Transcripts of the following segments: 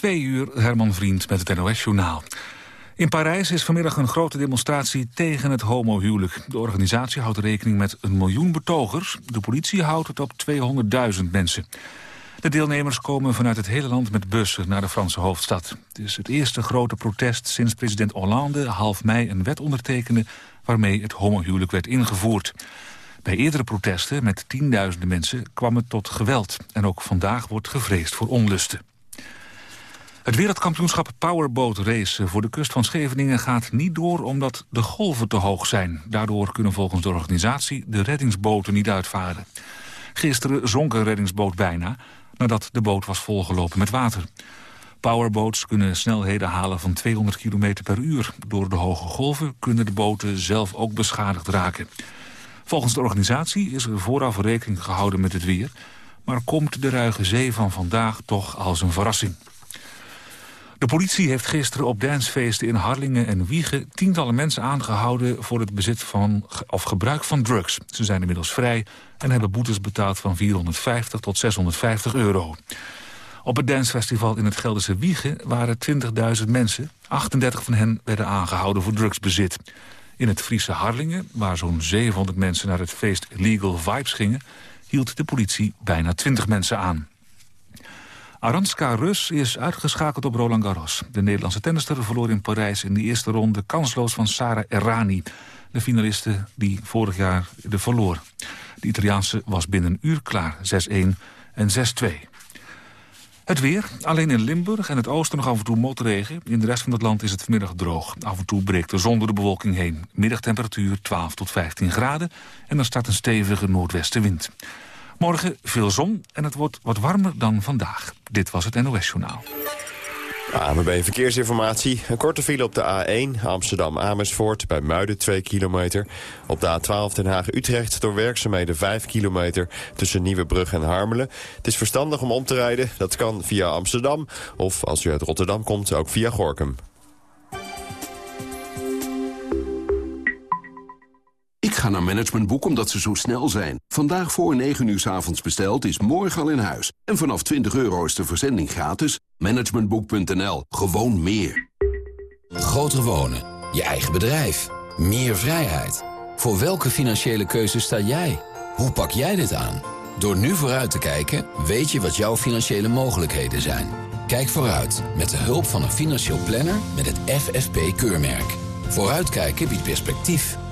Twee uur, Herman Vriend met het NOS-journaal. In Parijs is vanmiddag een grote demonstratie tegen het homohuwelijk. De organisatie houdt rekening met een miljoen betogers. De politie houdt het op 200.000 mensen. De deelnemers komen vanuit het hele land met bussen naar de Franse hoofdstad. Het is het eerste grote protest sinds president Hollande half mei een wet ondertekende... waarmee het homohuwelijk werd ingevoerd. Bij eerdere protesten met tienduizenden mensen kwam het tot geweld. En ook vandaag wordt gevreesd voor onlusten. Het wereldkampioenschap Powerboat Race voor de kust van Scheveningen gaat niet door omdat de golven te hoog zijn. Daardoor kunnen volgens de organisatie de reddingsboten niet uitvaren. Gisteren zonk een reddingsboot bijna, nadat de boot was volgelopen met water. Powerboats kunnen snelheden halen van 200 km per uur. Door de hoge golven kunnen de boten zelf ook beschadigd raken. Volgens de organisatie is er vooraf rekening gehouden met het weer... maar komt de ruige zee van vandaag toch als een verrassing. De politie heeft gisteren op dancefeesten in Harlingen en Wiegen... tientallen mensen aangehouden voor het bezit van of gebruik van drugs. Ze zijn inmiddels vrij en hebben boetes betaald van 450 tot 650 euro. Op het dancefestival in het Gelderse Wiegen waren 20.000 mensen. 38 van hen werden aangehouden voor drugsbezit. In het Friese Harlingen, waar zo'n 700 mensen naar het feest Legal Vibes gingen... hield de politie bijna 20 mensen aan. Aranska Rus is uitgeschakeld op Roland Garros. De Nederlandse tennister verloor in Parijs in de eerste ronde... kansloos van Sara Errani, de finaliste die vorig jaar de verloor. De Italiaanse was binnen een uur klaar, 6-1 en 6-2. Het weer, alleen in Limburg en het oosten nog af en toe motregen. In de rest van het land is het vanmiddag droog. Af en toe breekt de zon door de bewolking heen. Middagtemperatuur 12 tot 15 graden en er staat een stevige noordwestenwind. Morgen veel zon en het wordt wat warmer dan vandaag. Dit was het NOS Journaal. AMB Verkeersinformatie. Een korte file op de A1 Amsterdam-Amersfoort bij Muiden 2 kilometer. Op de A12 Den Haag-Utrecht door werkzaamheden 5 kilometer tussen Nieuwebrug en Harmelen. Het is verstandig om om te rijden. Dat kan via Amsterdam of als u uit Rotterdam komt ook via Gorkum. Ga naar Managementboek omdat ze zo snel zijn. Vandaag voor 9 uur s avonds besteld is morgen al in huis. En vanaf 20 euro is de verzending gratis. Managementboek.nl. Gewoon meer. Groter wonen. Je eigen bedrijf. Meer vrijheid. Voor welke financiële keuze sta jij? Hoe pak jij dit aan? Door nu vooruit te kijken, weet je wat jouw financiële mogelijkheden zijn. Kijk vooruit met de hulp van een financieel planner met het FFP-keurmerk. Vooruitkijken biedt perspectief.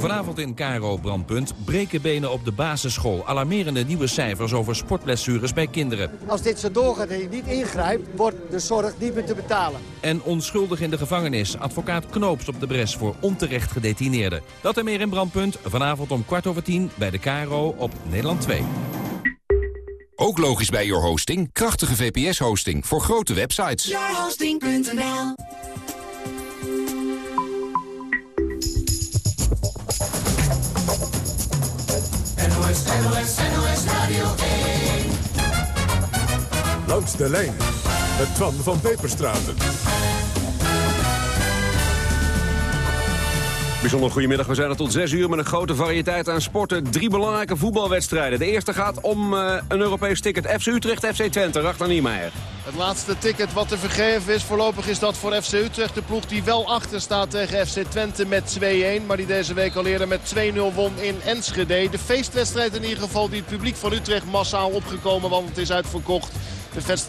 Vanavond in Caro Brandpunt. Breken benen op de basisschool. Alarmerende nieuwe cijfers over sportblessures bij kinderen. Als dit zo doorgaat en je niet ingrijpt, wordt de zorg niet meer te betalen. En onschuldig in de gevangenis. Advocaat Knoops op de bres voor onterecht gedetineerden. Dat en meer in Brandpunt. Vanavond om kwart over tien bij de Caro op Nederland 2. Ook logisch bij Your Hosting. Krachtige VPS-hosting voor grote websites. Yourhosting.nl NOS, NOS, NOS Radio 1. Langs de lijn met Twan van Peperstraten. Bijzonder goedemiddag. We zijn er tot 6 uur met een grote variëteit aan sporten. Drie belangrijke voetbalwedstrijden. De eerste gaat om uh, een Europees ticket. FC Utrecht, FC Twente. Rachter Niemeyer. Het laatste ticket wat te vergeven is. Voorlopig is dat voor FC Utrecht. De ploeg die wel achter staat tegen FC Twente met 2-1. Maar die deze week al eerder met 2-0 won in Enschede. De feestwedstrijd in ieder geval die het publiek van Utrecht massaal opgekomen. Want het is uitverkocht.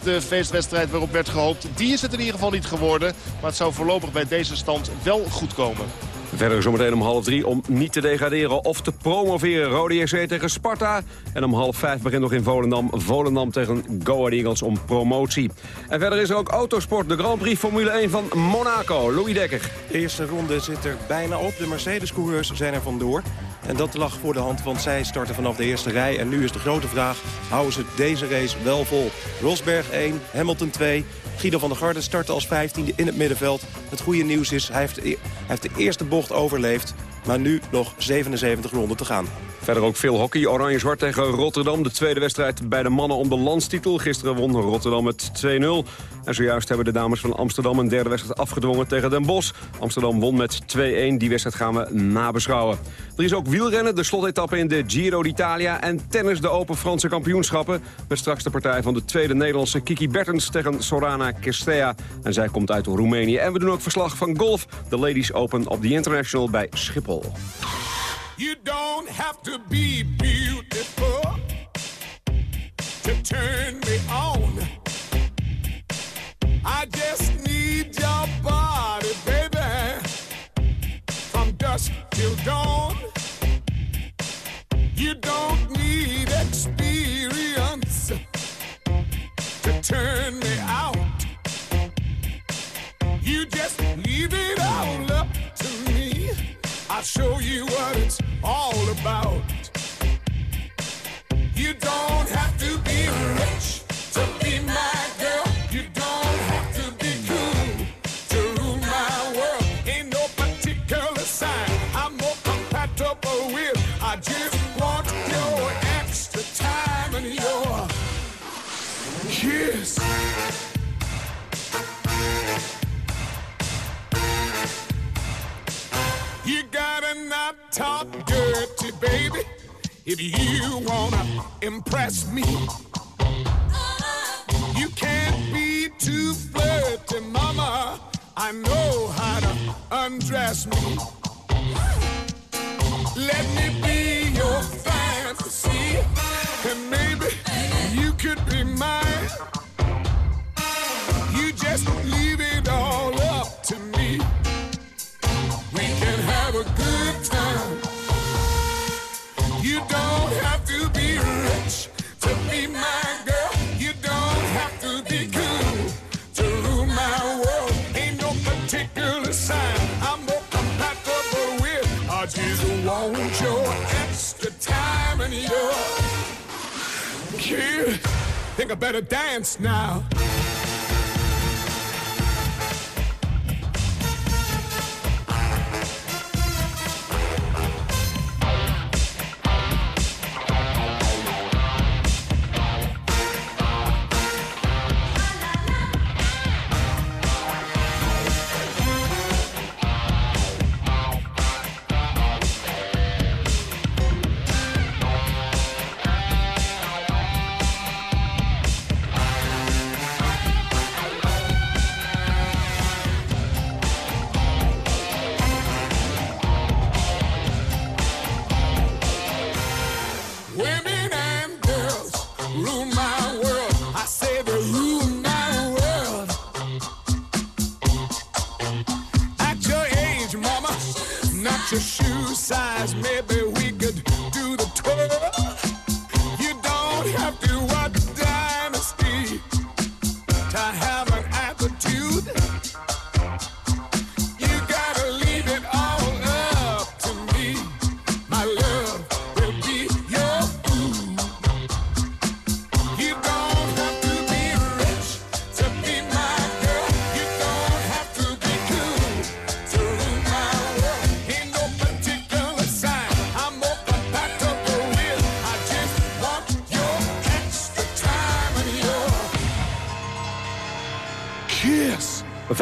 De feestwedstrijd waarop werd gehoopt. Die is het in ieder geval niet geworden. Maar het zou voorlopig bij deze stand wel goed komen. Verder zometeen om half drie om niet te degraderen of te promoveren. Rode JC tegen Sparta. En om half vijf begint nog in Volendam. Volendam tegen Go Ahead Eagles om promotie. En verder is er ook autosport. De Grand Prix Formule 1 van Monaco. Louis Dekker. De eerste ronde zit er bijna op. De Mercedes-coureurs zijn er vandoor. En dat lag voor de hand, want zij starten vanaf de eerste rij. En nu is de grote vraag, houden ze deze race wel vol? Rosberg 1, Hamilton 2, Guido van der Garde startte als 15e in het middenveld. Het goede nieuws is, hij heeft, hij heeft de eerste bocht overleefd. Maar nu nog 77 ronden te gaan. Verder ook veel hockey. Oranje-zwart tegen Rotterdam. De tweede wedstrijd bij de mannen om de landstitel. Gisteren won Rotterdam met 2-0. En zojuist hebben de dames van Amsterdam een derde wedstrijd afgedwongen tegen Den Bosch. Amsterdam won met 2-1. Die wedstrijd gaan we nabeschouwen. Er is ook wielrennen, de slotetappe in de Giro d'Italia... en tennis de Open Franse kampioenschappen. Met straks de partij van de tweede Nederlandse Kiki Bertens tegen Sorana Kestea. En zij komt uit Roemenië. En we doen ook verslag van golf. De Ladies Open op the International bij Schiphol. You don't have to be beautiful to turn me on. I just need your body,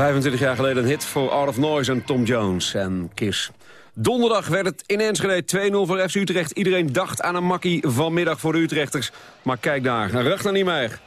25 jaar geleden een hit voor Out of Noise en Tom Jones en Kiss. Donderdag werd het in Enschede 2-0 voor FC Utrecht. Iedereen dacht aan een makkie vanmiddag voor de Utrechters. Maar kijk daar, Ragnar Niemeyer.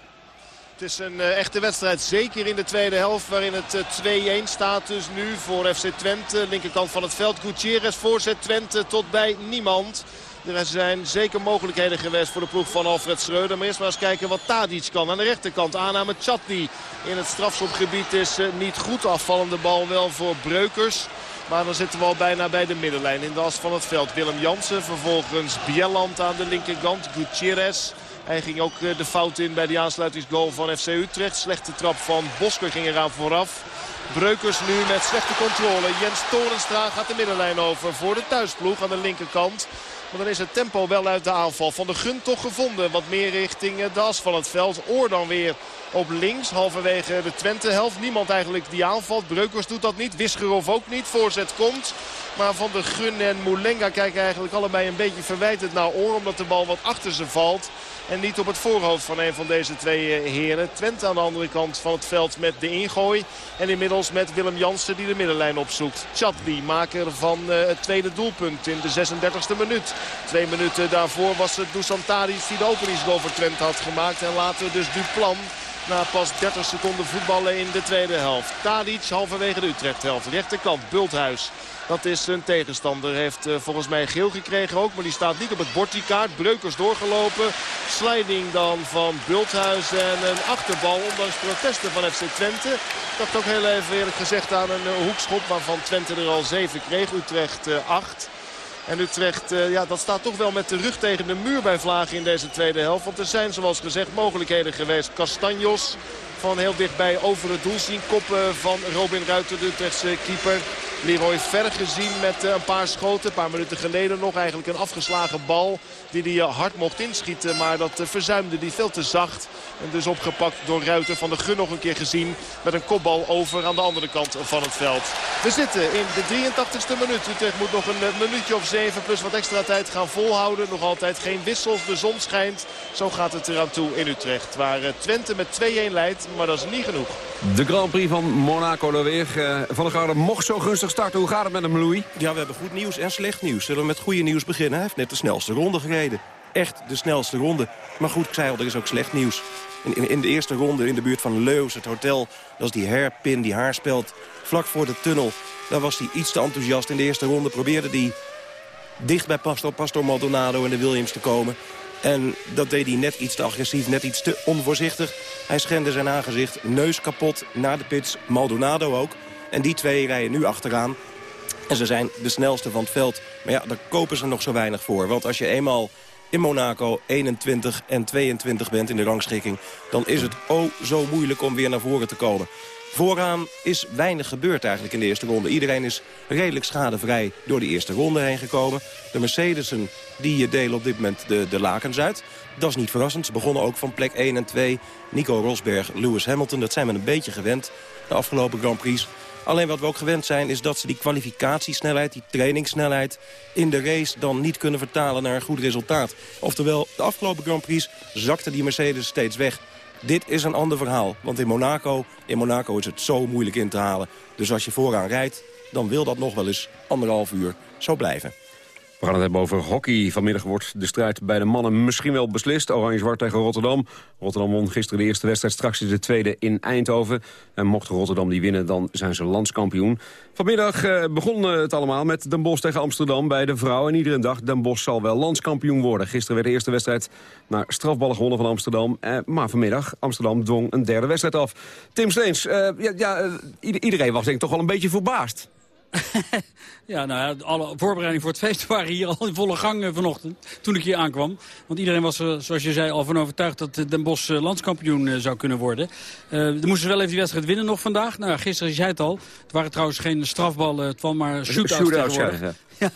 Het is een eh, echte wedstrijd, zeker in de tweede helft waarin het eh, 2-1 staat dus nu voor FC Twente. Linkerkant van het veld, Gutierrez voorzet Twente tot bij niemand. Er zijn zeker mogelijkheden geweest voor de ploeg van Alfred Schreuder. Maar eerst maar eens kijken wat Tadic kan. Aan de rechterkant aanname Chatli in het strafschopgebied is eh, niet goed. Afvallende bal wel voor Breukers. Maar dan zitten we al bijna bij de middenlijn in de as van het veld. Willem Jansen, vervolgens Bieland aan de linkerkant. Gutierrez. Hij ging ook eh, de fout in bij die aansluitingsgoal van FC Utrecht. Slechte trap van Bosker ging eraan vooraf. Breukers nu met slechte controle. Jens Torenstra gaat de middenlijn over voor de thuisploeg aan de linkerkant. Maar dan is het tempo wel uit de aanval. Van de Gun toch gevonden. Wat meer richting eh, de as van het veld. Oor dan weer op links. Halverwege de Twente helft. Niemand eigenlijk die aanvalt. Breukers doet dat niet. Wisgerov ook niet. Voorzet komt. Maar Van der Gun en Moulenga kijken eigenlijk allebei een beetje verwijtend naar oor. Omdat de bal wat achter ze valt. En niet op het voorhoofd van een van deze twee eh, heren. Twente aan de andere kant van het veld met de ingooi. En inmiddels met Willem Jansen die de middenlijn opzoekt. Chatli, maker van eh, het tweede doelpunt in de 36e minuut. Twee minuten daarvoor was het Dusan Tadic die de openingsgoal voor Twente had gemaakt. En later dus Duplan na pas 30 seconden voetballen in de tweede helft. Tadic halverwege de Utrecht-helft. Rechterkant, Bulthuis. Dat is een tegenstander. Heeft uh, volgens mij geel gekregen ook. Maar die staat niet op het bord die kaart. Breukers doorgelopen. Sliding dan van Bulthuis. En een achterbal ondanks protesten van FC Twente. Dacht ook heel even eerlijk gezegd aan een uh, hoekschop. Waarvan Twente er al 7 kreeg. Utrecht 8. En Utrecht, ja, dat staat toch wel met de rug tegen de muur bij Vlagen in deze tweede helft. Want er zijn, zoals gezegd, mogelijkheden geweest. Castanjos van heel dichtbij over het doel zien. Koppen van Robin Ruiter, de Utrechtse keeper. Leroy Ver gezien met een paar schoten. Een paar minuten geleden nog eigenlijk een afgeslagen bal. Die hij hard mocht inschieten. Maar dat verzuimde hij veel te zacht. En dus opgepakt door Ruiter van de Gun nog een keer gezien. Met een kopbal over aan de andere kant van het veld. We zitten in de 83ste minuut. Utrecht moet nog een minuutje of zeven plus wat extra tijd gaan volhouden. Nog altijd geen wissels. De zon schijnt. Zo gaat het eraan toe in Utrecht. Waar Twente met 2-1 leidt. Maar dat is niet genoeg. De Grand Prix van Monaco er weer. Van der Garde mocht zo gunstig starten. Hoe gaat het met hem, Louis? Ja, we hebben goed nieuws en slecht nieuws. Zullen we met goede nieuws beginnen? Hij heeft net de snelste ronde gereden. Echt de snelste ronde. Maar goed, ik zei al, er is ook slecht nieuws. In, in, de eerste ronde in de buurt van Leus, het hotel... dat is die hairpin, die haarspeld, vlak voor de tunnel. Daar was hij iets te enthousiast. In de eerste ronde probeerde hij dicht bij Pastor, Pastor Maldonado en de Williams te komen. En dat deed hij net iets te agressief, net iets te onvoorzichtig. Hij schende zijn aangezicht, neus kapot, naar de pits, Maldonado ook. En die twee rijden nu achteraan. En ze zijn de snelste van het veld. Maar ja, daar kopen ze nog zo weinig voor. Want als je eenmaal in Monaco 21 en 22 bent in de rangschikking... dan is het oh zo moeilijk om weer naar voren te komen. Vooraan is weinig gebeurd eigenlijk in de eerste ronde. Iedereen is redelijk schadevrij door de eerste ronde heen gekomen. De Mercedesen die delen op dit moment de, de lakens uit. Dat is niet verrassend. Ze begonnen ook van plek 1 en 2. Nico Rosberg, Lewis Hamilton, dat zijn we een beetje gewend de afgelopen Grand Prix. Alleen wat we ook gewend zijn is dat ze die kwalificatiesnelheid, die trainingssnelheid... in de race dan niet kunnen vertalen naar een goed resultaat. Oftewel, de afgelopen Grand Prix zakte die Mercedes steeds weg. Dit is een ander verhaal, want in Monaco, in Monaco is het zo moeilijk in te halen. Dus als je vooraan rijdt, dan wil dat nog wel eens anderhalf uur zo blijven. We gaan het hebben over hockey. Vanmiddag wordt de strijd bij de mannen misschien wel beslist. Oranje-zwart tegen Rotterdam. Rotterdam won gisteren de eerste wedstrijd. Straks is de tweede in Eindhoven. En mocht Rotterdam die winnen, dan zijn ze landskampioen. Vanmiddag eh, begon het allemaal met Den Bosch tegen Amsterdam bij de vrouw. En iedereen dacht, Den Bosch zal wel landskampioen worden. Gisteren werd de eerste wedstrijd naar strafballen gewonnen van Amsterdam. Eh, maar vanmiddag, Amsterdam dwong een derde wedstrijd af. Tim Steens, ja, ja, iedereen was denk ik toch wel een beetje verbaasd. ja, nou ja, alle voorbereidingen voor het feest waren hier al in volle gang vanochtend. Toen ik hier aankwam. Want iedereen was er, zoals je zei, al van overtuigd dat Den Bosch landskampioen zou kunnen worden. Uh, er moesten ze wel even die wedstrijd winnen nog vandaag. Nou, gisteren, je zei het al. Het waren trouwens geen strafballen, het kwam maar shootouts tegenwoordig. Ja, ja.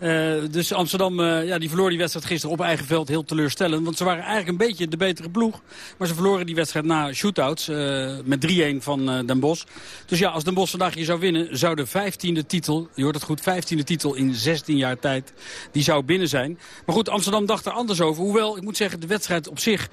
Uh, dus Amsterdam uh, ja, die verloor die wedstrijd gisteren op eigen veld heel teleurstellend. Want ze waren eigenlijk een beetje de betere ploeg. Maar ze verloren die wedstrijd na shootouts uh, met 3-1 van Den Bosch. Dus ja, als Den Bosch vandaag hier zou winnen... zou de 15e titel, je hoort het goed, 15e titel in 16 jaar tijd... die zou binnen zijn. Maar goed, Amsterdam dacht er anders over. Hoewel, ik moet zeggen, de wedstrijd op zich...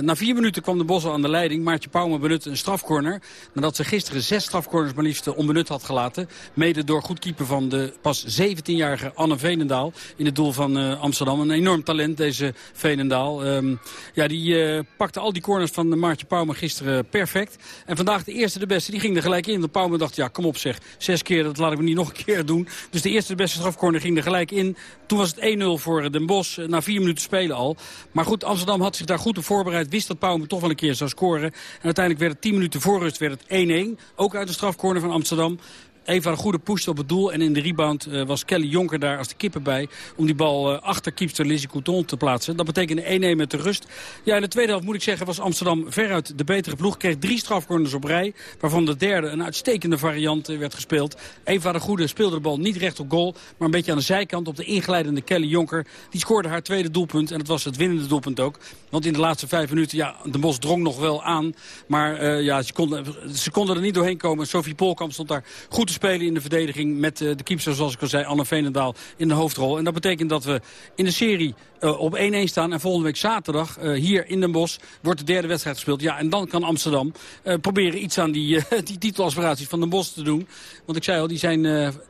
na vier minuten kwam Den Bosch al aan de leiding. Maartje Pauwme benutte een strafcorner. Nadat ze gisteren zes strafcorners maar liefst onbenut had gelaten. Mede door goed keeper van de pas 17-jarige Anne Veenendaal in het doel van uh, Amsterdam. Een enorm talent, deze Veenendaal. Um, ja, die uh, pakte al die corners van Maartje Pauwme gisteren perfect. En vandaag de eerste de beste, die ging er gelijk in. De Pauwme dacht, ja, kom op zeg, zes keer, dat laat ik me niet nog een keer doen. Dus de eerste de beste strafcorner ging er gelijk in. Toen was het 1-0 voor Den Bosch, na vier minuten spelen al. Maar goed, Amsterdam had zich daar goed op voorbereid. Wist dat Pauwme toch wel een keer zou scoren. En uiteindelijk werd het 10 minuten voor rust werd het 1-1. Ook uit de strafcorner van Amsterdam. Even een goede push op het doel. En in de rebound uh, was Kelly Jonker daar als de kipper bij... om die bal uh, achter keepster Lizzie Couton te plaatsen. Dat betekende 1-1 met de rust. Ja, in de tweede helft moet ik zeggen was Amsterdam veruit de betere ploeg. Kreeg drie strafcorners op rij. Waarvan de derde een uitstekende variant uh, werd gespeeld. Eva de Goede speelde de bal niet recht op goal. Maar een beetje aan de zijkant op de inglijdende Kelly Jonker. Die scoorde haar tweede doelpunt. En dat was het winnende doelpunt ook. Want in de laatste vijf minuten, ja, de Bos drong nog wel aan. Maar ja, ze konden, ze konden er niet doorheen komen. Sophie Polkamp stond daar goed spelen in de verdediging met eh, de keeper, zoals ik al zei, Anne Veenendaal in de hoofdrol. En dat betekent dat we in de serie eh, op 1-1 staan. En volgende week zaterdag uh, hier in Den Bosch wordt de derde wedstrijd gespeeld. Ja, en dan kan Amsterdam uh, proberen iets aan die, die titelaspiraties van Den Bosch te doen. Want ik zei al, die, zijn,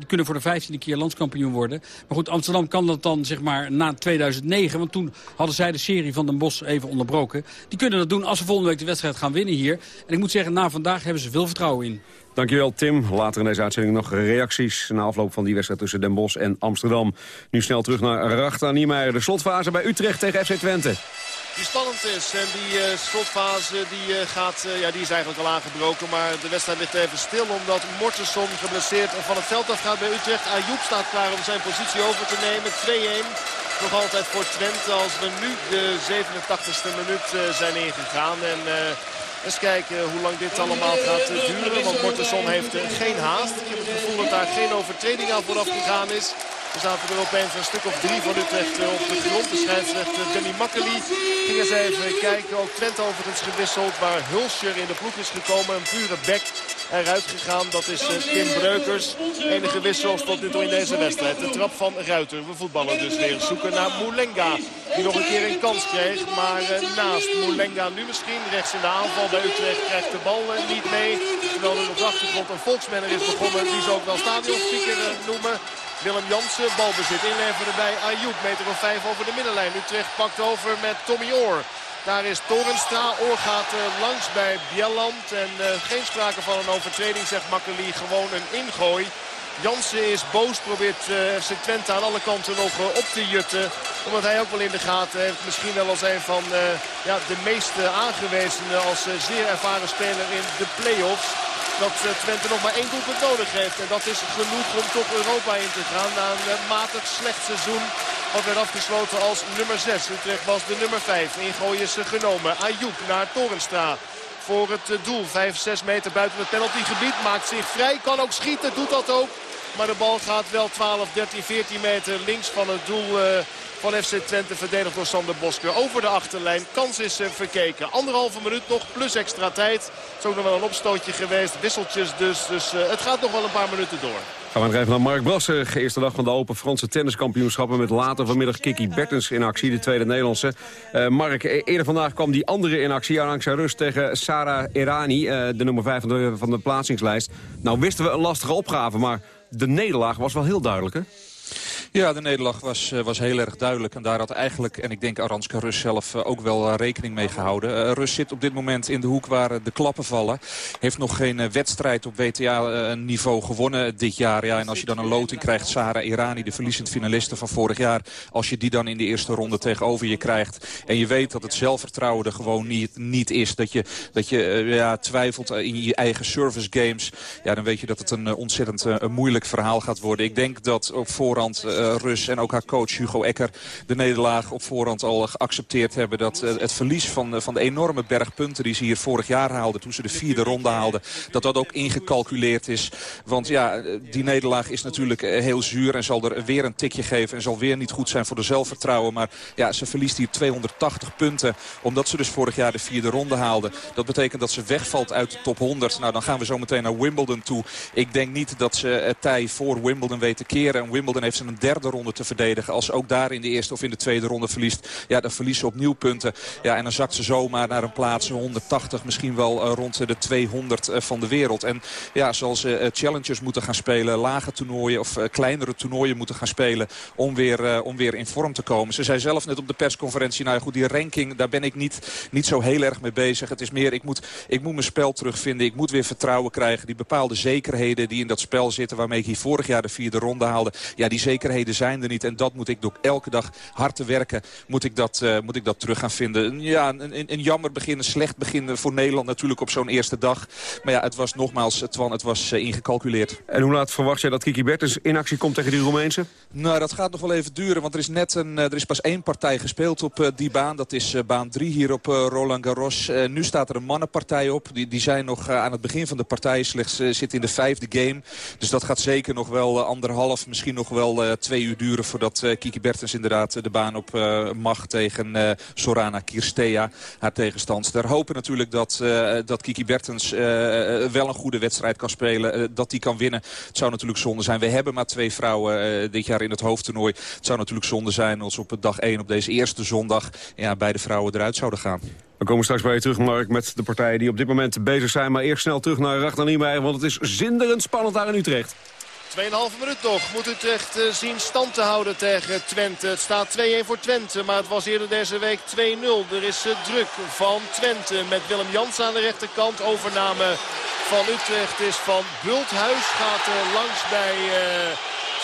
kunnen voor de vijftiende keer landskampioen worden. Maar goed, Amsterdam kan dat dan zeg maar na 2009. Want toen hadden zij de serie van Den Bosch even onderbroken. Die kunnen dat doen als ze volgende week de wedstrijd gaan winnen hier. En ik moet zeggen, na vandaag hebben ze veel vertrouwen in. Dankjewel Tim. Later in deze uitzending nog reacties na afloop van die wedstrijd tussen Den Bosch en Amsterdam. Nu snel terug naar Rachta Niemeyer. De slotfase bij Utrecht tegen FC Twente. Die spannend is en die uh, slotfase die, uh, gaat, uh, ja, die is eigenlijk al aangebroken. Maar de wedstrijd ligt even stil omdat Mortensen geblesseerd van het veld afgaat bij Utrecht. Ayoub staat klaar om zijn positie over te nemen. 2-1 nog altijd voor Twente als we nu de 87ste minuut zijn ingegaan. En eens kijken hoe lang dit allemaal gaat duren. Want Mortensen heeft geen haast. Ik heb het gevoel dat daar geen overtreding aan vooraf gegaan is. Er zaten er opeens een stuk of drie van Utrecht op de grond. De scheidsrechter Danny Makkeli ging eens even kijken. Ook Twente overigens gewisseld waar Hulscher in de ploeg is gekomen. Een pure bek eruit gegaan. Dat is Tim Breukers. Enige wissel tot nu toe in deze wedstrijd. De trap van Ruiter. We voetballen dus weer. Zoeken naar Moulenga. Die nog een keer een kans kreeg. Maar naast Moulenga nu misschien rechts in de aanval bij Utrecht krijgt de bal niet mee. Terwijl er op de achtergrond een volksmanner is begonnen. Die ze ook wel stadionspeaker noemen. Willem Jansen, balbezit inleveren bij Ayoub. Meter of vijf over de middenlijn. Utrecht pakt over met Tommy Oor. Daar is Torenstra. Oor gaat uh, langs bij Bjelland. En uh, geen sprake van een overtreding, zegt Makkeli. Gewoon een ingooi. Jansen is boos, probeert uh, FC Twente aan alle kanten nog op te jutten. Omdat hij ook wel in de gaten heeft. Misschien wel als een van ja, de meest aangewezenen als zeer ervaren speler in de play-offs dat Twente nog maar één doelpunt nodig heeft. En dat is genoeg om toch Europa in te gaan na een matig slecht seizoen. Wat werd afgesloten als nummer 6. Utrecht was de nummer 5. Ingooien is genomen. Ayoub naar Torenstra. Voor het doel. 5, 6 meter buiten het penaltygebied. Maakt zich vrij. Kan ook schieten. Doet dat ook. Maar de bal gaat wel 12, 13, 14 meter links van het doel van FC Twente. Verdedigd door Sander Bosker over de achterlijn. Kans is uh, verkeken. Anderhalve minuut nog plus extra tijd. Het is ook nog wel een opstootje geweest. Wisseltjes dus. Dus uh, het gaat nog wel een paar minuten door. Gaan we nog even naar Mark Brasser. Eerste dag van de Open Franse tenniskampioenschappen... met later vanmiddag Kiki Bertens in actie, de tweede Nederlandse. Uh, Mark, eerder vandaag kwam die andere in actie. Arantxa Rust tegen Sarah Errani, uh, de nummer 5 van de, van de plaatsingslijst. Nou wisten we een lastige opgave, maar de nederlaag was wel heel duidelijk, hè? Ja, de nederlaag was, was heel erg duidelijk. En daar had eigenlijk, en ik denk Aranska Rus zelf ook wel rekening mee gehouden. Rus zit op dit moment in de hoek waar de klappen vallen. Heeft nog geen wedstrijd op WTA-niveau gewonnen dit jaar. Ja, en als je dan een loting krijgt, Sarah Irani, de verliezend finaliste van vorig jaar. Als je die dan in de eerste ronde tegenover je krijgt. En je weet dat het zelfvertrouwen er gewoon niet, niet is. Dat je, dat je ja, twijfelt in je eigen service games. Ja, dan weet je dat het een ontzettend moeilijk verhaal gaat worden. Ik denk dat op voorhand uh, Rus en ook haar coach Hugo Ecker de nederlaag op voorhand al geaccepteerd hebben. Dat uh, het verlies van, uh, van de enorme berg punten die ze hier vorig jaar haalden, toen ze de vierde ronde haalden, dat dat ook ingecalculeerd is. Want ja, die nederlaag is natuurlijk heel zuur en zal er weer een tikje geven en zal weer niet goed zijn voor de zelfvertrouwen. Maar ja, ze verliest hier 280 punten, omdat ze dus vorig jaar de vierde ronde haalde. Dat betekent dat ze wegvalt uit de top 100. Nou, dan gaan we zo meteen naar Wimbledon toe. Ik denk niet dat ze het voor Wimbledon weet te keren. En Wimbledon heeft ze een derde ronde te verdedigen. Als ze ook daar in de eerste of in de tweede ronde verliest, ja, dan verliest ze opnieuw punten. Ja, en dan zakt ze zomaar naar een plaats 180, misschien wel uh, rond de 200 uh, van de wereld. En ja, zoals ze uh, challengers moeten gaan spelen, lage toernooien of kleinere toernooien moeten gaan spelen om weer, om weer in vorm te komen. Ze zei zelf net op de persconferentie, nou ja, goed, die ranking, daar ben ik niet, niet zo heel erg mee bezig. Het is meer, ik moet, ik moet mijn spel terugvinden, ik moet weer vertrouwen krijgen. Die bepaalde zekerheden die in dat spel zitten, waarmee ik hier vorig jaar de vierde ronde haalde, ja, die zekerheden zijn er niet. En dat moet ik door elke dag hard te werken, moet ik dat, uh, moet ik dat terug gaan vinden. Ja, een, een, een jammer begin, een slecht begin voor Nederland natuurlijk op zo'n eerste dag. Maar ja, het was nogmaals, Twan, het was uh, ingecalculeerd. En hoe laat verwacht jij dat Kiki Bertens in actie komt tegen die Roemeense? Nou, dat gaat nog wel even duren, want er is net een, er is pas één partij gespeeld op die baan. Dat is baan 3 hier op Roland Garros. nu staat er een mannenpartij op. Die, die zijn nog aan het begin van de partij slechts zitten in de vijfde game. Dus dat gaat zeker nog wel anderhalf, misschien nog wel twee twee uur duren voordat eh, Kiki Bertens inderdaad de baan op eh, mag tegen eh, Sorana Kirstea, haar tegenstandster. Hopen natuurlijk dat, eh, dat Kiki Bertens eh, wel een goede wedstrijd kan spelen, eh, dat die kan winnen. Het zou natuurlijk zonde zijn. We hebben maar twee vrouwen eh, dit jaar in het hoofdtoernooi. Het zou natuurlijk zonde zijn als op dag 1 op deze eerste zondag ja, beide vrouwen eruit zouden gaan. We komen straks bij je terug, Mark, met de partijen die op dit moment bezig zijn. Maar eerst snel terug naar Ragnar Niemeyer, want het is zinderend spannend daar in Utrecht. 2,5 minuut nog. Moet Utrecht eh, zien stand te houden tegen Twente. Het staat 2-1 voor Twente, maar het was eerder deze week 2-0. Er is eh, druk van Twente met Willem Jans aan de rechterkant. Overname van Utrecht is van Bulthuis. Gaat langs bij eh,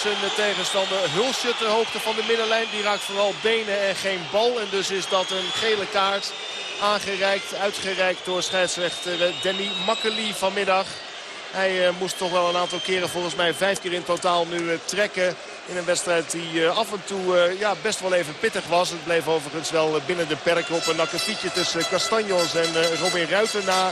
zijn tegenstander Hulsje ter hoogte van de middenlijn. Die raakt vooral benen en geen bal. En dus is dat een gele kaart aangereikt, uitgereikt door scheidsrechter Danny Makkeli vanmiddag. Hij eh, moest toch wel een aantal keren, volgens mij vijf keer in totaal nu eh, trekken. In een wedstrijd die eh, af en toe ja, best wel even pittig was. Het bleef overigens wel binnen de perken op een akkefietje tussen Castanjos en Robin Ruiter na.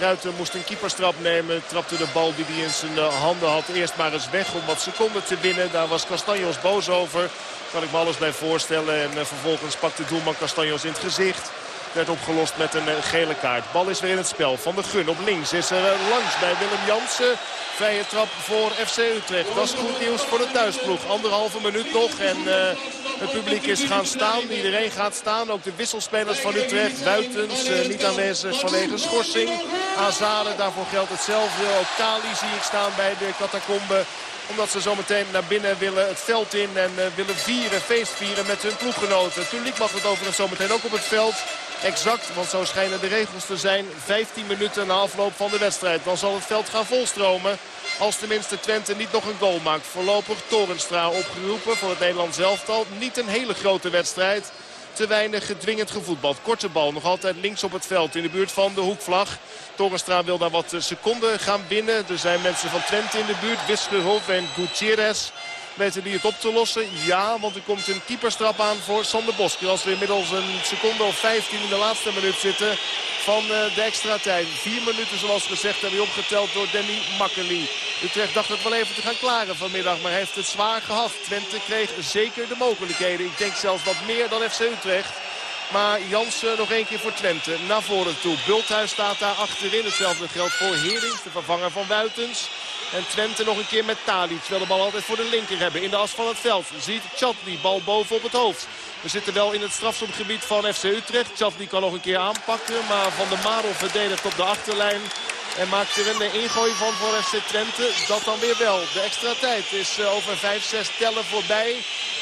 Ruiter moest een keeperstrap nemen. Trapte de bal die hij in zijn handen had eerst maar eens weg om wat seconden te winnen. Daar was Castanjos boos over. Kan ik me alles bij voorstellen. En vervolgens pakte doelman Castanjos in het gezicht. Werd opgelost met een eh, gele kaart. Bal is weer in het spel. Van de Gun op links is er eh, langs bij Willem Jansen. Vrije trap voor FC Utrecht. Dat is goed nieuws voor de thuisploeg. Anderhalve minuut nog en eh, het publiek is gaan staan. Iedereen gaat staan. Ook de wisselspelers van Utrecht. Buitens eh, niet aanwezig vanwege schorsing. Azade, daarvoor geldt hetzelfde. Ook Kali zie ik staan bij de catacombe omdat ze zometeen naar binnen willen het veld in en willen vieren, feest vieren met hun ploeggenoten. Het publiek mag het overigens zometeen ook op het veld. Exact, want zo schijnen de regels te zijn. 15 minuten na afloop van de wedstrijd. Dan zal het veld gaan volstromen. Als tenminste Twente niet nog een goal maakt. Voorlopig Torenstra opgeroepen voor het Nederlands elftal. Niet een hele grote wedstrijd. Te weinig gedwingend gevoetbald. Korte bal nog altijd links op het veld in de buurt van de hoekvlag. Torenstra wil daar wat seconden gaan binnen. Er zijn mensen van Twente in de buurt. Wisgerhoff en Gutierrez. Weten die het op te lossen? Ja, want er komt een keeperstrap aan voor Sander Bosker. Als we inmiddels een seconde of 15 in de laatste minuut zitten van eh, de extra tijd. Vier minuten zoals gezegd hebben we opgeteld door Danny Makkeli. Utrecht dacht het wel even te gaan klaren vanmiddag, maar heeft het zwaar gehad. Twente kreeg zeker de mogelijkheden. Ik denk zelfs wat meer dan FC Utrecht. Maar Jansen nog één keer voor Twente. Naar voren toe. Bulthuis staat daar achterin. Hetzelfde geldt voor Herings, de vervanger van Buitens. En Twente nog een keer met Tadic. Wil de bal altijd voor de linker hebben. In de as van het veld ziet Chatli. Bal boven op het hoofd. We zitten wel in het strafschopgebied van FC Utrecht. Chatli kan nog een keer aanpakken. Maar Van der Marel verdedigt op de achterlijn. En maakt er een ingooi van voor FC Twente. Dat dan weer wel. De extra tijd is eh, over 5, 6 tellen voorbij.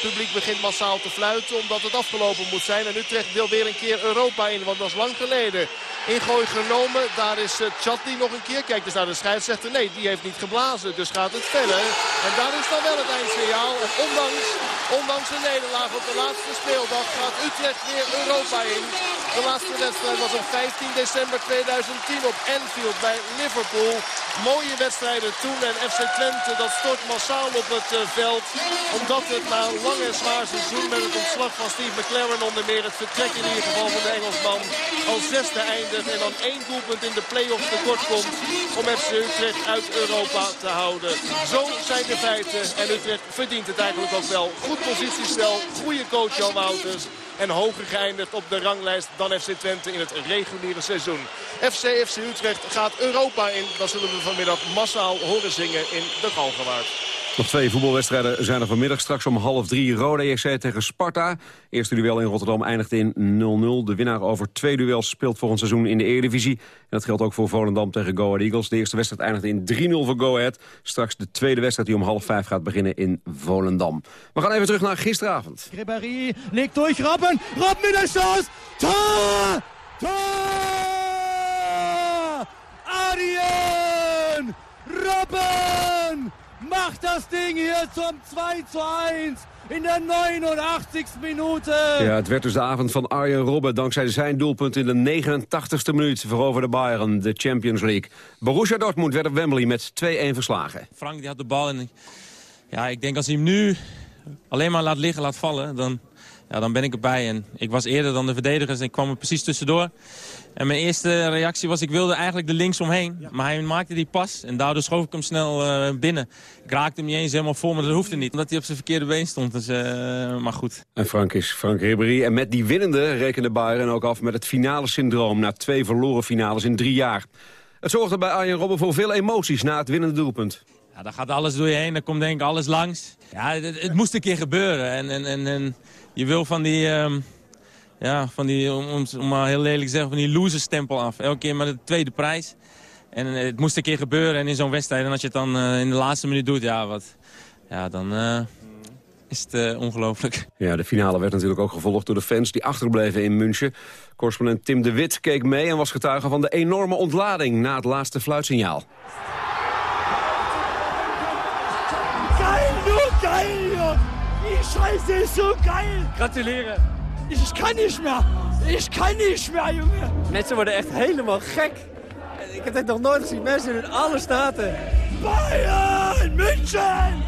Publiek begint massaal te fluiten omdat het afgelopen moet zijn. En Utrecht wil weer een keer Europa in, want dat is lang geleden. Ingooi genomen, daar is uh, Chatli nog een keer. Kijk eens naar de scheidsrechter. Nee, die heeft niet geblazen, dus gaat het verder. En daar is dan wel het eindsignaal. Ondanks, ondanks de nederlaag op de laatste speeldag gaat Utrecht weer Europa in. De laatste wedstrijd was op 15 december 2010 op Anfield bij Liverpool. Mooie wedstrijden toen en FC Twente dat stort massaal op het uh, veld. Omdat het na een lang en zwaar seizoen met het ontslag van Steve McLaren onder meer het vertrek in ieder geval van de Engelsman als zesde eindigt. En dan één doelpunt in de play-offs tekort komt om FC Utrecht uit Europa te houden. Zo zijn de feiten en Utrecht verdient het eigenlijk ook wel. Goed positiespel, goede coach Jan Wouters en hoger geëindigd op de ranglijst dan FC Twente in het reguliere seizoen. FC FC Utrecht gaat Europa in. Dat zullen we vanmiddag massaal horen zingen in de Galgenwaard. Nog twee voetbalwedstrijden zijn er vanmiddag. Straks om half drie Rode JC tegen Sparta. Eerste duel in Rotterdam eindigt in 0-0. De winnaar over twee duels speelt volgend seizoen in de Eredivisie. En dat geldt ook voor Volendam tegen Go Ahead Eagles. De eerste wedstrijd eindigt in 3-0 voor Go Ahead. Straks de tweede wedstrijd die om half vijf gaat beginnen in Volendam. We gaan even terug naar gisteravond. Ribéry legt durch Robben. Robben in. Tor! Tor! Adrien! Robben! Macht das Ding hier zum 2 zu 1 in der 89. Minute. Ja, het werd dus de avond van Arjen Robben. Dankzij zijn doelpunt in de 89ste minuut veroverde Bayern de Champions League. Borussia Dortmund werd op Wembley met 2-1 verslagen. Frank die had de bal en ja, ik denk als hij hem nu alleen maar laat liggen, laat vallen... dan ja, dan ben ik erbij. En ik was eerder dan de verdedigers en ik kwam er precies tussendoor. En mijn eerste reactie was, ik wilde eigenlijk de links omheen. Maar hij maakte die pas en daardoor schoof ik hem snel eh, binnen. Ik raakte hem niet eens helemaal voor, maar dat hoefde niet. Omdat hij op zijn verkeerde been stond. Dus, eh, maar goed. En Frank is Frank Ribéry. En met die winnende rekende Bayern ook af met het finale syndroom... na twee verloren finales in drie jaar. Het zorgde bij Arjen Robben voor veel emoties na het winnende doelpunt. Ja, dan gaat alles door je heen, dan komt denk ik alles langs. Ja, het, het moest een keer gebeuren. En, en, en, en je wil van die, ehm, ja, van die om, om, maar heel lelijk te zeggen, van die loserstempel af. Elke keer maar de tweede prijs. En eh, het moest een keer gebeuren. En in zo'n wedstrijd, en als je het dan eh, in de laatste minuut doet, ja, wat, ja dan eh, is het ongelooflijk. Ja, de finale werd natuurlijk ook gevolgd door de fans die achterbleven in München. Correspondent Tim de Wit keek mee en was getuige van de enorme ontlading na het laatste fluitsignaal. Scheiße ist so geil. Gratulieren. Ich kann nicht mehr. Ich kann nicht mehr, jongen. Mensen worden echt helemaal gek. Ik heb dit nog nooit gezien. Mensen in alle staten. Bayern, München.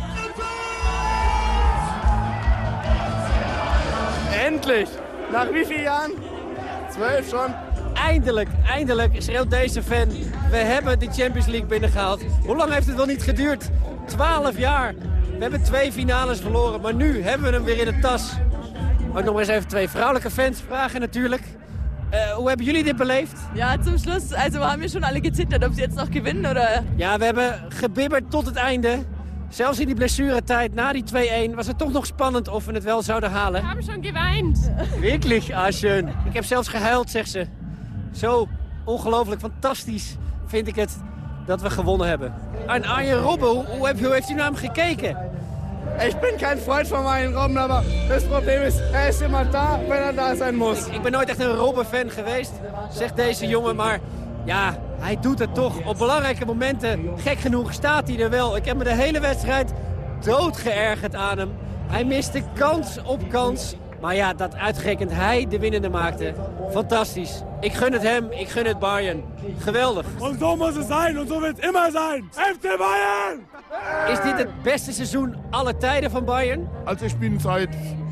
Endlich. Nach wie vielen Jahren? Zwölf schon. Eindelijk, eindelijk schreeuwt deze fan. We hebben de Champions League binnengehaald. Hoe lang heeft het wel niet geduurd? Twaalf jaar. We hebben twee finales verloren, maar nu hebben we hem weer in de tas. Ook nog eens even twee vrouwelijke fans vragen natuurlijk. Eh, hoe hebben jullie dit beleefd? Ja, zum Schluss, also haben wir schon alle gezittert, ob sie jetzt noch gewinnen oder... Ja, we hebben gebibberd tot het einde. Zelfs in die blessuretijd na die 2-1 was het toch nog spannend of we het wel zouden halen. We hebben schon geweint. Wirklich, ah, schön. Ik heb zelfs gehuild, zegt ze. Zo ongelooflijk fantastisch vind ik het dat we gewonnen hebben. En Arjen Robben, hoe, hoe, heb- hoe heeft u naar hem gekeken? Ich bin kein Freund von Arjen Robben, aber das Problem ist, er ist immer da, wenn er da sein muss. Ik, ben nooit echt een Robben-fan geweest, zegt deze jongen. Maar ja, hij doet het toch. Op belangrijke momenten, gek genoeg, staat hij er wel. Ik heb me de hele wedstrijd doodgeërgerd aan hem. Hij miste kans op kans. Maar ja, dat uitgerekend hij de winnende maakte. Fantastisch. Ik gun het hem, ik gun het Bayern. Geweldig. Und so muss es sein und so wird es immer sein. FC Bayern! Is dit het beste seizoen aller tijden van Bayern? Also ich bin seit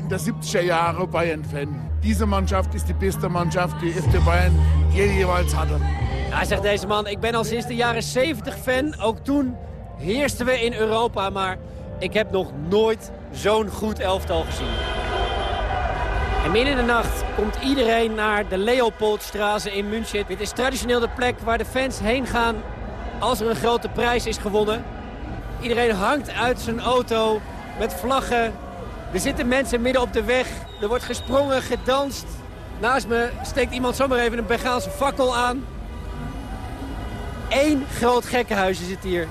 der 70er Jahre Bayern-Fan. Diese Mannschaft ist die beste Mannschaft, die FC Bayern je jeweils hatte. Ja, zegt deze man, ik ben al sinds de jaren 70 fan. Ook toen heersten we in Europa, maar ik heb nog nooit zo'n goed elftal gezien. En midden in de nacht komt iedereen naar de Leopoldstraße in München. Dit is traditioneel de plek waar de fans heen gaan als er een grote prijs is gewonnen. Iedereen hangt uit zijn auto met vlaggen. Er zitten mensen midden op de weg. Er wordt gesprongen, gedanst. Naast me steekt iemand zomaar even een Bengaalse fakkel aan. Eén groot gekkenhuisje zit hier.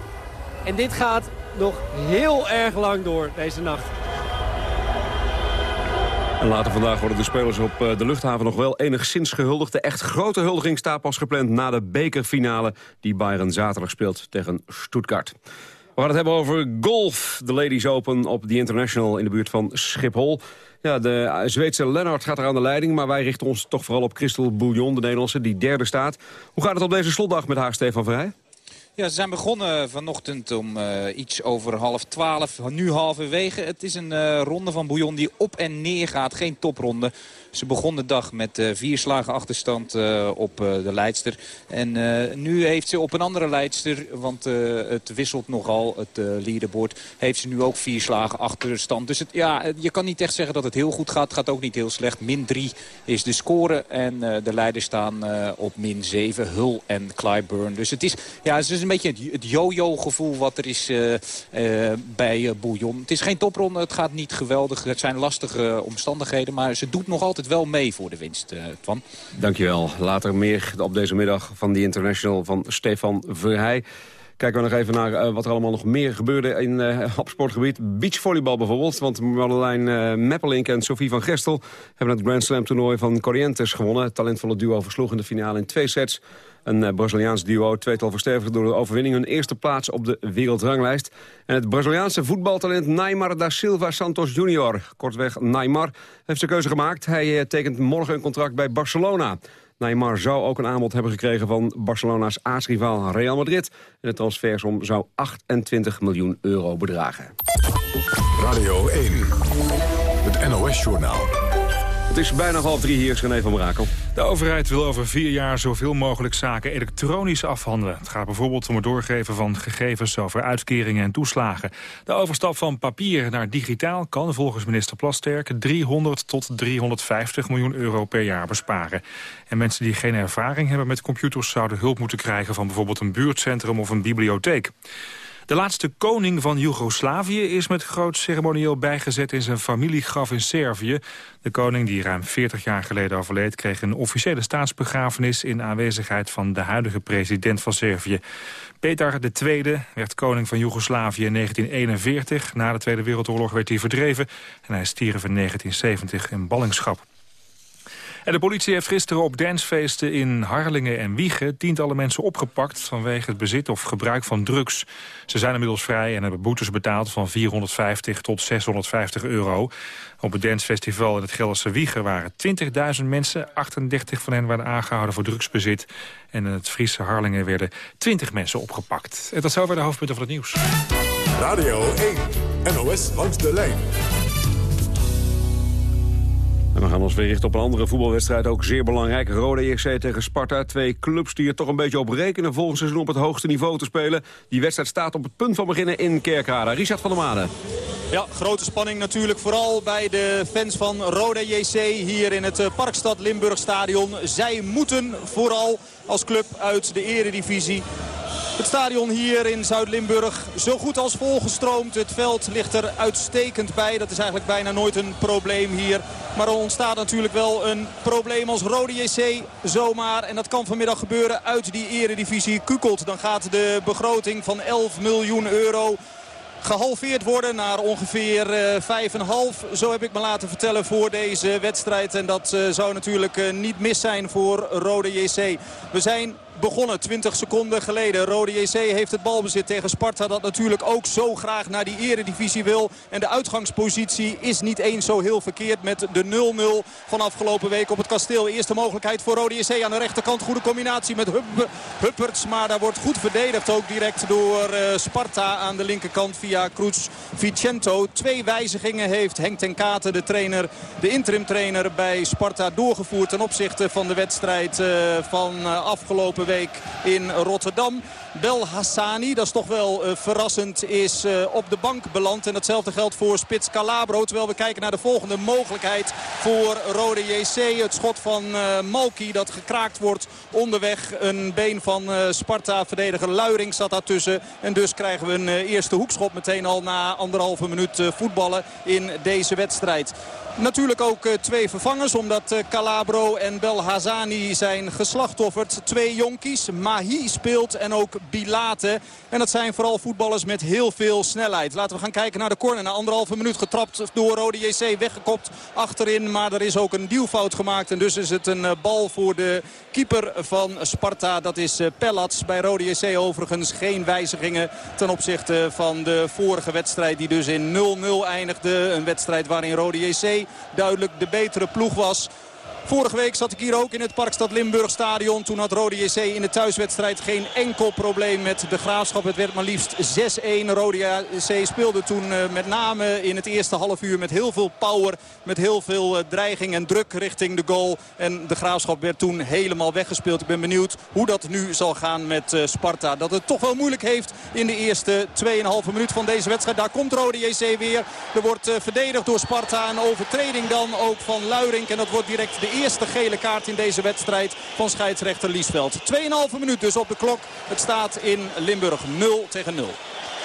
En dit gaat nog heel erg lang door deze nacht. En later vandaag worden de spelers op eh, de luchthaven nog wel enigszins gehuldigd. De echt grote huldiging staat pas gepland na de bekerfinale... die Bayern zaterdag speelt tegen Stuttgart. We gaan het hebben over golf. De Ladies Open op The International in de buurt van Schiphol. Ja, de Zweedse Lennart gaat er aan de leiding... maar wij richten ons toch vooral op Christel Bouillon, de Nederlandse, die derde staat. Hoe gaat het op deze slotdag met haar, Stefan Vrij? Ja, ze zijn begonnen vanochtend om eh, iets over half twaalf, nu halverwege. Het is een eh, ronde van Bouillon die op en neer gaat, geen topronde. Ze begon de dag met eh, vier slagen achterstand op de leidster. En nu heeft ze op een andere leidster, want het wisselt nogal, het leaderboard, heeft ze nu ook vier slagen achterstand. Dus het, ja, je kan niet echt zeggen dat het heel goed gaat. Het gaat ook niet heel slecht. Min 3 is de score en de leiders staan op min 7. Hull en Clyburn. Dus het is, ja, het is een beetje het, yo-yo gevoel wat er is eh, eh, bij eh, Bouillon. Het is geen topronde, het gaat niet geweldig. Het zijn lastige omstandigheden, maar ze doet nog altijd wel mee voor de winst, Twan. Dankjewel. Later meer op deze middag van The International van Stefan Verheij. Kijken we nog even naar wat er allemaal nog meer gebeurde in, eh, op sportgebied. Beachvolleybal bijvoorbeeld, want Marjolein eh Meppelink en Sophie van Gestel... hebben het Grand Slam toernooi van Corrientes gewonnen. Het talentvolle duo versloeg in de finale in twee sets. Een eh, Braziliaans duo, tweetal versterkt door de overwinning... hun eerste plaats op de wereldranglijst. En het Braziliaanse voetbaltalent Neymar da Silva Santos Junior... kortweg Neymar, heeft zijn keuze gemaakt. Hij eh, tekent morgen een contract bij Barcelona... Neymar zou ook een aanbod hebben gekregen van Barcelona's aartsrivaal Real Madrid. En de transfersom zou 28 miljoen euro bedragen. Radio 1, het NOS-journaal. Het is bijna half drie, hier René van Brakel. De overheid wil over vier jaar zoveel mogelijk zaken elektronisch afhandelen. Het gaat bijvoorbeeld om het doorgeven van gegevens over uitkeringen en toeslagen. De overstap van papier naar digitaal kan volgens minister Plasterk 300 tot 350 miljoen euro per jaar besparen. En mensen die geen ervaring hebben met computers zouden hulp moeten krijgen van bijvoorbeeld een buurtcentrum of een bibliotheek. De laatste koning van Joegoslavië is met groot ceremonieel bijgezet in zijn familiegraf in Servië. De koning, die ruim 40 jaar geleden overleed, kreeg een officiële staatsbegrafenis in aanwezigheid van de huidige president van Servië. Petar II werd koning van Joegoslavië in 1941. Na de Tweede Wereldoorlog werd hij verdreven en hij stierf in 1970 in ballingschap. De politie heeft gisteren op dancefeesten in Harlingen en Wiegen... tientallen mensen opgepakt vanwege het bezit of gebruik van drugs. Ze zijn inmiddels vrij en hebben boetes betaald van 450 tot 650 euro. Op het dancefestival in het Gelderse Wiegen waren 20.000 mensen. 38 van hen werden aangehouden voor drugsbezit. En in het Friese Harlingen werden 20 mensen opgepakt. En dat weer de hoofdpunten van het nieuws. Radio 1, NOS langs de lijn. En we gaan ons weer richten op een andere voetbalwedstrijd, ook zeer belangrijk. Rode JC tegen Sparta, twee clubs die er toch een beetje op rekenen... volgend seizoen op het hoogste niveau te spelen. Die wedstrijd staat op het punt van beginnen in Kerkrade. Richard van der Made. Ja, grote spanning natuurlijk. Vooral bij de fans van Roda JC hier in het eh, Parkstad Limburg Stadion. Zij moeten vooral als club uit de eredivisie het stadion hier in Zuid-Limburg zo goed als volgestroomd. Het veld ligt er uitstekend bij. Dat is eigenlijk bijna nooit een probleem hier. Maar er ontstaat natuurlijk wel een probleem als Rode JC zomaar. En dat kan vanmiddag gebeuren uit die eredivisie kukelt. Dan gaat de begroting van 11 miljoen euro gehalveerd worden naar ongeveer uh, 5,5. Zo heb ik me laten vertellen voor deze wedstrijd. En dat uh, zou natuurlijk uh, niet mis zijn voor Rode JC. We zijn begonnen 20 seconden geleden. Rode JC heeft het balbezit tegen Sparta dat natuurlijk ook zo graag naar die eredivisie wil. En de uitgangspositie is niet eens zo heel verkeerd met de 0-0 van afgelopen week op het kasteel. Eerste mogelijkheid voor Rode JC aan de rechterkant. Goede combinatie met Hup Hupperts. Maar daar wordt goed verdedigd ook direct door uh, Sparta aan de linkerkant via Cruz Vicento. Twee wijzigingen heeft Henk ten Katen, de trainer, de interim trainer bij Sparta doorgevoerd ten opzichte van de wedstrijd uh, van uh, afgelopen week in Rotterdam. Bel Hassani, dat is toch wel uh, verrassend, is uh, op de bank beland. En datzelfde geldt voor Spits Calabro. Terwijl we kijken naar de volgende mogelijkheid voor Rode JC. Het schot van uh, Malki dat gekraakt wordt onderweg. Een been van Sparta-verdediger Luiring zat daartussen. En dus krijgen we een eerste hoekschop meteen al na anderhalve minuut voetballen in deze wedstrijd. Natuurlijk ook uh, twee vervangers, omdat uh, Calabro en Belhazani zijn geslachtofferd. Twee jonkies, Mahi speelt en ook Bilate. En dat zijn vooral voetballers met heel veel snelheid. Laten we gaan kijken naar de corner. Na anderhalve minuut getrapt door Rode JC, weggekopt achterin. Maar er is ook een duwfout gemaakt. En dus is het een uh, bal voor de keeper van Sparta. Dat is Pellats. Bij Rode JC overigens geen wijzigingen ten opzichte van de vorige wedstrijd. Die dus in 0-0 eindigde. Een wedstrijd waarin Rode JC duidelijk de betere ploeg was. Vorige week zat ik hier ook in het Parkstad Limburg stadion. Toen had Rode JC in de thuiswedstrijd geen enkel probleem met de Graafschap. Het werd maar liefst 6-1. Rode JC speelde toen uh, met name in het eerste half uur met heel veel power. Met heel veel uh, dreiging en druk richting de goal. En de Graafschap werd toen helemaal weggespeeld. Ik ben benieuwd hoe dat nu zal gaan met uh, Sparta. Dat het toch wel moeilijk heeft in de eerste 2,5 minuut van deze wedstrijd. Daar komt Rode JC weer. Er wordt verdedigd door Sparta. Een overtreding dan ook van Luiring. En dat wordt direct de eerste gele kaart in deze wedstrijd van scheidsrechter Liesveld. 2,5 minuut dus op de klok. Het staat in Limburg 0 tegen 0.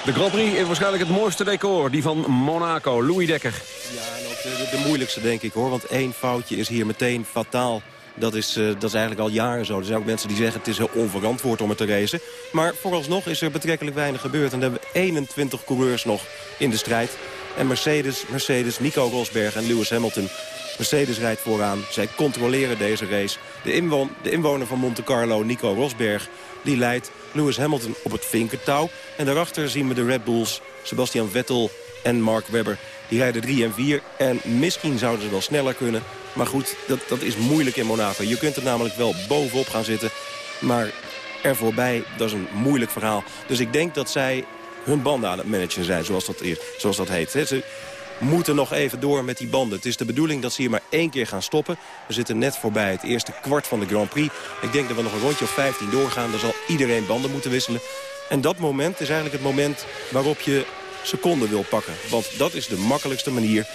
De Grand Prix is waarschijnlijk het mooiste decor, die van Monaco. Louis Dekker. Ja, en ook de, de, de moeilijkste denk ik hoor. Want één foutje is hier meteen fataal. Dat is, uh, dat is eigenlijk al jaren zo. Er zijn ook mensen die zeggen het is heel onverantwoord om het te racen. Maar vooralsnog is er betrekkelijk weinig gebeurd. En dan hebben we 21 coureurs nog in de strijd. En Mercedes, Mercedes, Nico Rosberg en Lewis Hamilton Mercedes rijdt vooraan. Zij controleren deze race. De, inwon de inwoner van Monte Carlo, Nico Rosberg, die leidt Lewis Hamilton op het vinkertouw. En daarachter zien we de Red Bulls, Sebastian Vettel en Mark Webber. Die rijden 3 en 4 en misschien zouden ze wel sneller kunnen. Maar goed, dat, dat is moeilijk in Monaco. Je kunt er namelijk wel bovenop gaan zitten. Maar er voorbij, dat is een moeilijk verhaal. Dus ik denk dat zij hun banden aan het managen zijn, zoals dat, zoals dat heet. Moeten nog even door met die banden. Het is de bedoeling dat ze hier maar één keer gaan stoppen. We zitten net voorbij het eerste kwart van de Grand Prix. Ik denk dat we nog een rondje of 15 doorgaan. Dan zal iedereen banden moeten wisselen. En dat moment is eigenlijk het moment waarop je seconden wil pakken. Want dat is de makkelijkste manier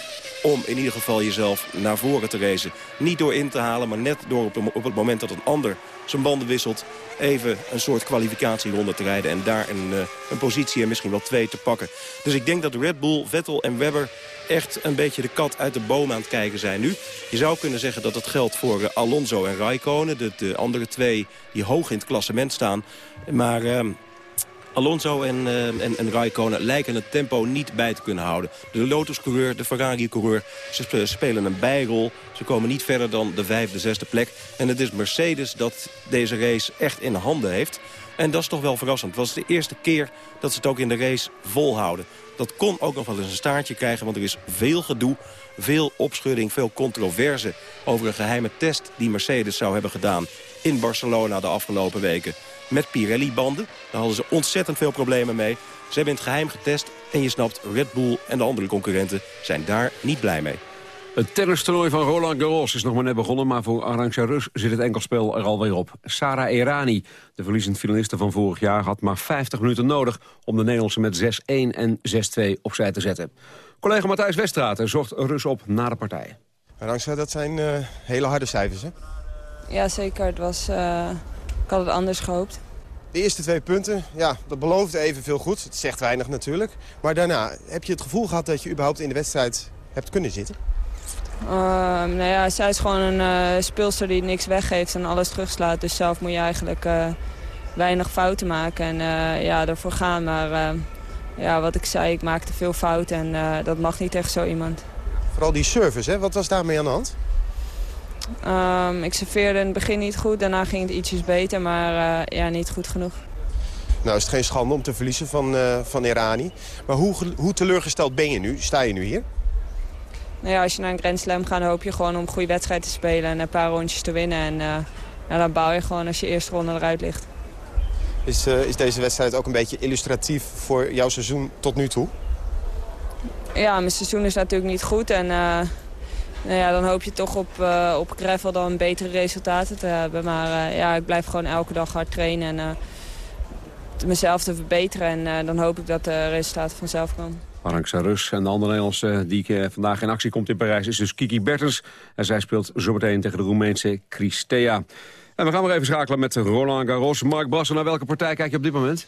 om in ieder geval jezelf naar voren te racen. Niet door in te halen, maar net door op, het moment dat een ander zijn banden wisselt... even een soort kwalificatieronde te rijden... en daar een, eh, een positie en misschien wel twee te pakken. Dus ik denk dat Red Bull, Vettel en Webber echt een beetje de kat uit de boom aan het kijken zijn nu. Je zou kunnen zeggen dat dat geldt voor eh, Alonso en Raikkonen. De, de andere twee die hoog in het klassement staan. Maar... ehm, Alonso en, eh, en, en Raikkonen lijken het tempo niet bij te kunnen houden. De Lotus-coureur, de Ferrari-coureur, ze spe- spelen een bijrol. Ze komen niet verder dan de vijfde, zesde plek. En het is Mercedes dat deze race echt in handen heeft. En dat is toch wel verrassend. Het was de eerste keer dat ze het ook in de race volhouden. Dat kon ook nog wel eens een staartje krijgen, want er is veel gedoe. Veel opschudding, veel controverse over een geheime test die Mercedes zou hebben gedaan in Barcelona de afgelopen weken. Met Pirelli-banden. Daar hadden ze ontzettend veel problemen mee. Ze hebben in het geheim getest en je snapt, Red Bull en de andere concurrenten zijn daar niet blij mee. Het tennistoernooi van Roland Garros is nog maar net begonnen... maar voor Arantxa Rus zit het enkelspel er alweer op. Sarah Errani, de verliezend finaliste van vorig jaar... had maar 50 minuten nodig om de Nederlandse met 6-1 en 6-2 opzij te zetten. Collega Matthijs Westraten zocht Rus op na de partij. Arantxa, dat zijn eh, hele harde cijfers, hè? Ja, zeker. Het was, eh, ik had het anders gehoopt. De eerste twee punten, ja, dat beloofde evenveel goed. Het zegt weinig natuurlijk. Maar daarna, heb je het gevoel gehad dat je überhaupt in de wedstrijd hebt kunnen zitten? Ehm, nou ja, zij is gewoon een eh, speelster die niks weggeeft en alles terugslaat. Dus zelf moet je eigenlijk eh, weinig fouten maken en eh, ja, ervoor gaan. Maar ja, wat ik zei, ik maakte veel fouten en dat mag niet tegen zo iemand. Vooral die service, hè? Wat was daarmee aan de hand? Ehm, ik serveerde in het begin niet goed, daarna ging het ietsjes beter, maar eh, ja, niet goed genoeg. Nou is het geen schande om te verliezen van, eh van Irani. Maar hoe, hoe teleurgesteld ben je nu? Sta je nu hier? Nou ja, als je naar een Grand Slam gaat, hoop je gewoon om een goede wedstrijd te spelen en een paar rondjes te winnen. En eh, ja, dan bouw je gewoon als je eerste ronde eruit ligt. Is, is deze wedstrijd ook een beetje illustratief voor jouw seizoen tot nu toe? Ja, mijn seizoen is natuurlijk niet goed. En nou ja, dan hoop je toch op, eh, op gravel dan betere resultaten te hebben. Maar eh, ja, ik blijf gewoon elke dag hard trainen en eh, mezelf te verbeteren. En dan hoop ik dat de resultaten vanzelf komen. Arantxa Rus en de andere Nederlandse die vandaag in actie komt in Parijs... is dus Kiki Bertens. En zij speelt zometeen tegen de Roemeense Christea. En we gaan weer even schakelen met Roland Garros. Mark Brassen, naar welke partij kijk je op dit moment?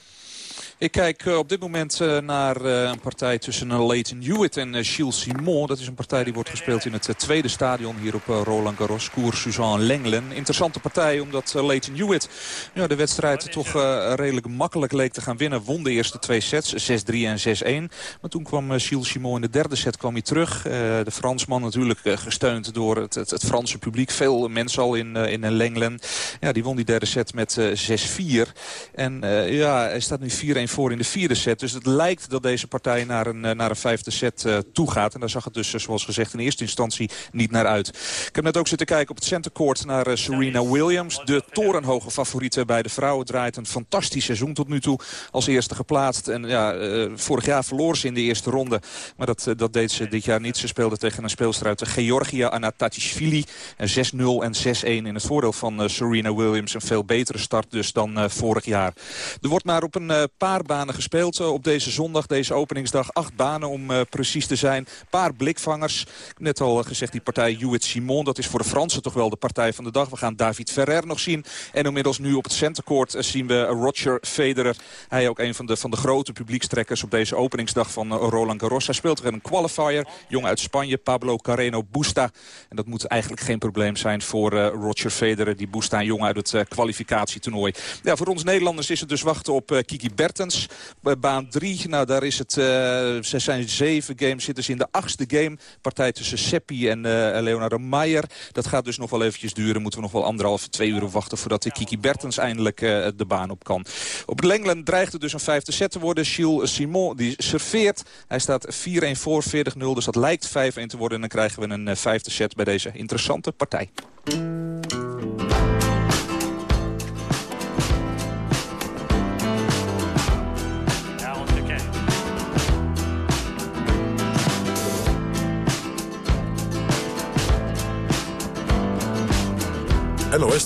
Ik kijk eh, op dit moment eh, naar eh, een partij tussen Leighton Hewitt en Gilles Simon. Dat is een partij die wordt gespeeld in het tweede stadion hier op Roland Garros. Koer Suzanne Lenglen. Interessante partij omdat Leighton Hewitt ja, de wedstrijd toch redelijk makkelijk leek te gaan winnen. Won de eerste twee sets, 6-3 en 6-1. Maar toen kwam Gilles Simon in de derde set kwam hij terug. De Fransman natuurlijk gesteund door het, het, Franse publiek. Veel mensen al in, in Lenglen. Ja, die won die derde set met uh, 6-4. En ja, hij staat nu 4-1 voor in de vierde set. Dus het lijkt dat deze partij naar een, naar een vijfde set uh, toe gaat. En daar zag het dus, zoals gezegd, in eerste instantie niet naar uit. Ik heb net ook zitten kijken op het centercourt naar Serena Williams. De torenhoge favoriete bij de vrouwen. Draait een fantastisch seizoen tot nu toe als eerste geplaatst. En ja, vorig jaar verloor ze in de eerste ronde. Maar dat, dat deed ze dit jaar niet. Ze speelde tegen een speelster uit Georgia, Anatachishvili. 6-0 en 6-1 in het voordeel van Serena Williams. Een veel betere start dus dan vorig jaar. Er wordt maar op een uh, banen gespeeld uh, op deze zondag, deze openingsdag. Acht banen om uh, precies te zijn. Paar blikvangers. Net al gezegd die partij Hewitt-Simon. Dat is voor de Fransen toch wel de partij van de dag. We gaan David Ferrer nog zien. En inmiddels nu op het centercourt zien we Roger Federer. Hij ook een van de, van de grote publiekstrekkers op deze openingsdag van Roland Garros. Hij speelt er een qualifier. Jong uit Spanje, Pablo Carreno Busta. En dat moet eigenlijk geen probleem zijn voor Roger Federer. Die Busta, een jongen uit het uh, kwalificatietoernooi. Ja, voor ons Nederlanders is het dus wachten op Kiki Bij baan 3, nou daar is het, uh, ze zijn zeven games, zitten ze in de achtste game. Partij tussen Seppi en uh, Leonardo Maier. Dat gaat dus nog wel eventjes duren. Moeten we nog wel anderhalf, twee uur wachten voordat Kiki Bertens eindelijk uh, de baan op kan. Op Lenglen dreigt het dus een vijfde set te worden. Gilles Simon die serveert. Hij staat 4-1 voor, 40-0. Dus dat lijkt 5-1 te worden. En dan krijgen we een vijfde set bij deze interessante partij.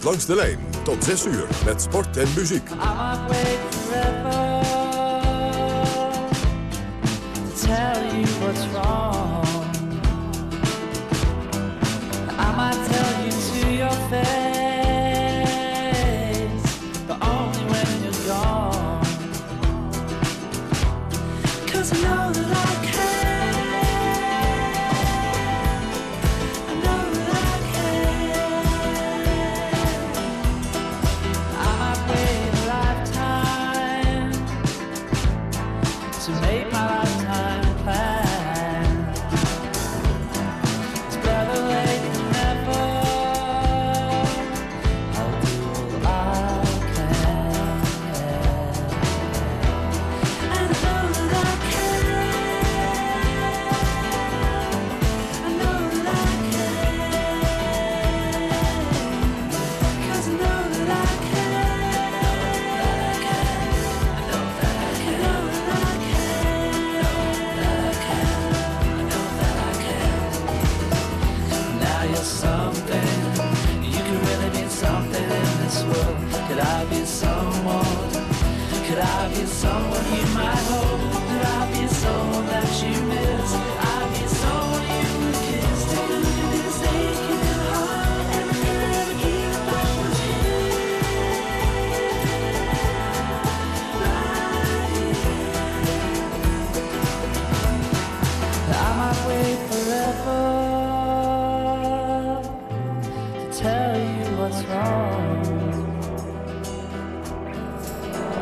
Langs de lijn tot 6 uur met sport en muziek.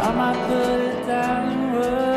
I might put it down in words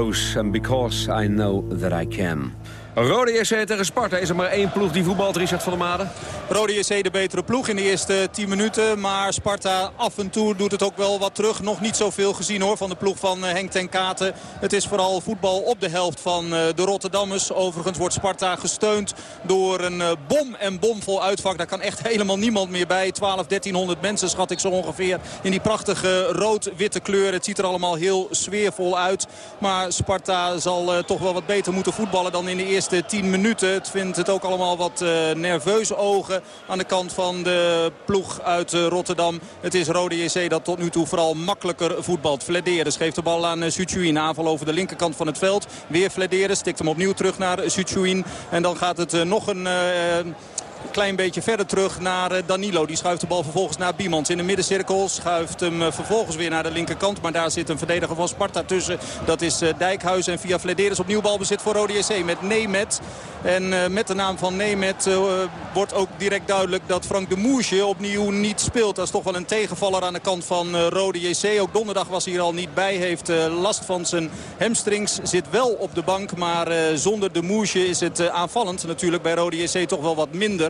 Burrows, and because I know that I can. Rode JC tegen Sparta. Is er maar één ploeg die voetbalt, Richard van der Made? Rode JC de betere ploeg in de eerste 10 minuten. Maar Sparta af en toe doet het ook wel wat terug. Nog niet zoveel gezien hoor van de ploeg van eh, Henk ten Katen. Het is vooral voetbal op de helft van eh, de Rotterdammers. Overigens wordt Sparta gesteund door een eh, bom en bomvol uitvak. Daar kan echt helemaal niemand meer bij. 12, 1300 mensen schat ik zo ongeveer. In die prachtige rood-witte kleur. Het ziet er allemaal heel sfeervol uit. Maar Sparta zal toch wel wat beter moeten voetballen dan in de eerste 10 minuten. Het vindt het ook allemaal wat nerveuze ogen aan de kant van de ploeg uit eh, Rotterdam. Het is Rode JC dat tot nu toe vooral makkelijker voetbalt. Flederis geeft de bal aan Suchuin. Aanval over de linkerkant van het veld. Weer Flederis. Stikt hem opnieuw terug naar Suchuin. En dan gaat het eh, nog een... eh, klein beetje verder terug naar eh, Danilo. Die schuift de bal vervolgens naar Biemans in de middencirkel. Schuift hem eh, vervolgens weer naar de linkerkant. Maar daar zit een verdediger van Sparta tussen. Dat is eh, Dijkhuis. En via Flederis opnieuw balbezit voor Rode JC met Nemet. En met de naam van Nemet wordt ook direct duidelijk dat Frank de Moesje opnieuw niet speelt. Dat is toch wel een tegenvaller aan de kant van Rode JC. Ook donderdag was hij al niet bij. Heeft last van zijn hamstrings. Zit wel op de bank. Maar zonder de Moesje is het aanvallend natuurlijk bij Rode JC toch wel wat minder.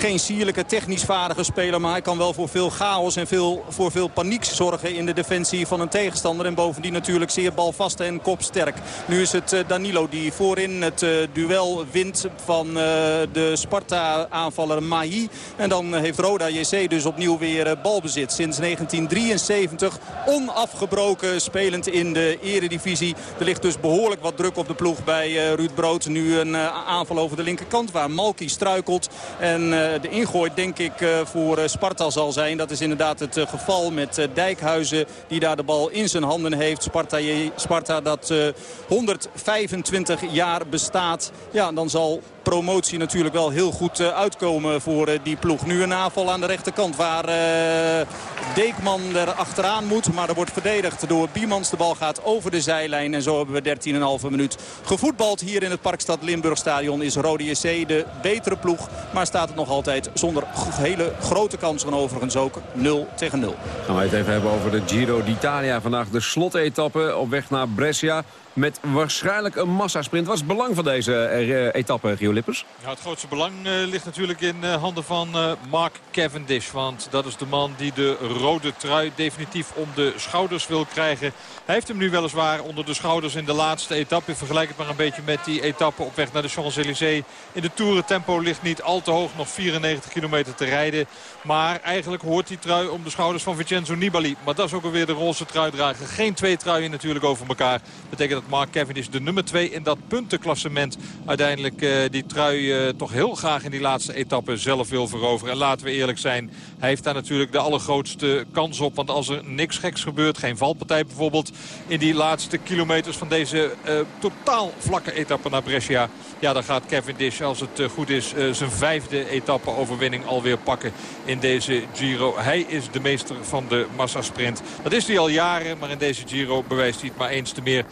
Geen sierlijke, technisch vaardige speler. Maar hij kan wel voor veel chaos en veel, voor veel paniek zorgen in de defensie van een tegenstander. En bovendien natuurlijk zeer balvast en kopsterk. Nu is het eh, Danilo die voorin het eh, duel wint van eh, de Sparta-aanvaller Mahi. En dan heeft Roda JC dus opnieuw weer balbezit. Sinds 1973 onafgebroken spelend in de eredivisie. Er ligt dus behoorlijk wat druk op de ploeg bij Ruud Brood. Nu een aanval over de linkerkant waar Malki struikelt. En de ingooi denk ik eh, voor eh, Sparta zal zijn. Dat is inderdaad het eh, geval met eh, Dijkhuizen die daar de bal in zijn handen heeft. Sparta, Sparta dat eh, 125 jaar bestaat. Ja, dan zal promotie natuurlijk wel heel goed eh, uitkomen voor eh, die ploeg. Nu een aanval aan de rechterkant waar eh, Deekman er achteraan moet. Maar er wordt verdedigd door Biemans. De bal gaat over de zijlijn. En zo hebben we 13,5 minuut gevoetbald hier in het Parkstad Limburg Stadion. Is Rode JC de betere ploeg. Maar staat het nog altijd zonder hele grote kansen overigens ook 0 tegen 0. Gaan we het even hebben over de Giro d'Italia. Vandaag de slotetappe op weg naar Brescia. Met waarschijnlijk een massasprint. Wat is het belang van deze eh, etappe, Gio Lippers? Het grootste belang eh, ligt natuurlijk in eh, handen van eh, Mark Cavendish. Want dat is de man die de rode trui definitief om de schouders wil krijgen. Hij heeft hem nu weliswaar onder de schouders in de laatste etappe. Vergelijk het maar een beetje met die etappe op weg naar de Champs-Élysées. In de Tour tempo ligt niet al te hoog. Nog 94 kilometer te rijden. Maar eigenlijk hoort die trui om de schouders van Vincenzo Nibali. Maar dat is ook alweer de roze truidrager. Geen twee truien natuurlijk over elkaar. Betekent dat Mark Cavendish de nummer 2 in dat puntenklassement uiteindelijk eh, die trui eh, toch heel graag in die laatste etappe zelf wil veroveren. En laten we eerlijk zijn, hij heeft daar natuurlijk de allergrootste kans op. Want als er niks geks gebeurt, geen valpartij bijvoorbeeld in die laatste kilometers van deze eh, totaal vlakke etappe naar Brescia. Ja, dan gaat Cavendish, als het goed is, zijn vijfde etappe overwinning alweer pakken in deze Giro. Hij is de meester van de massasprint. Dat is hij al jaren, maar in deze Giro bewijst hij het maar eens te meer.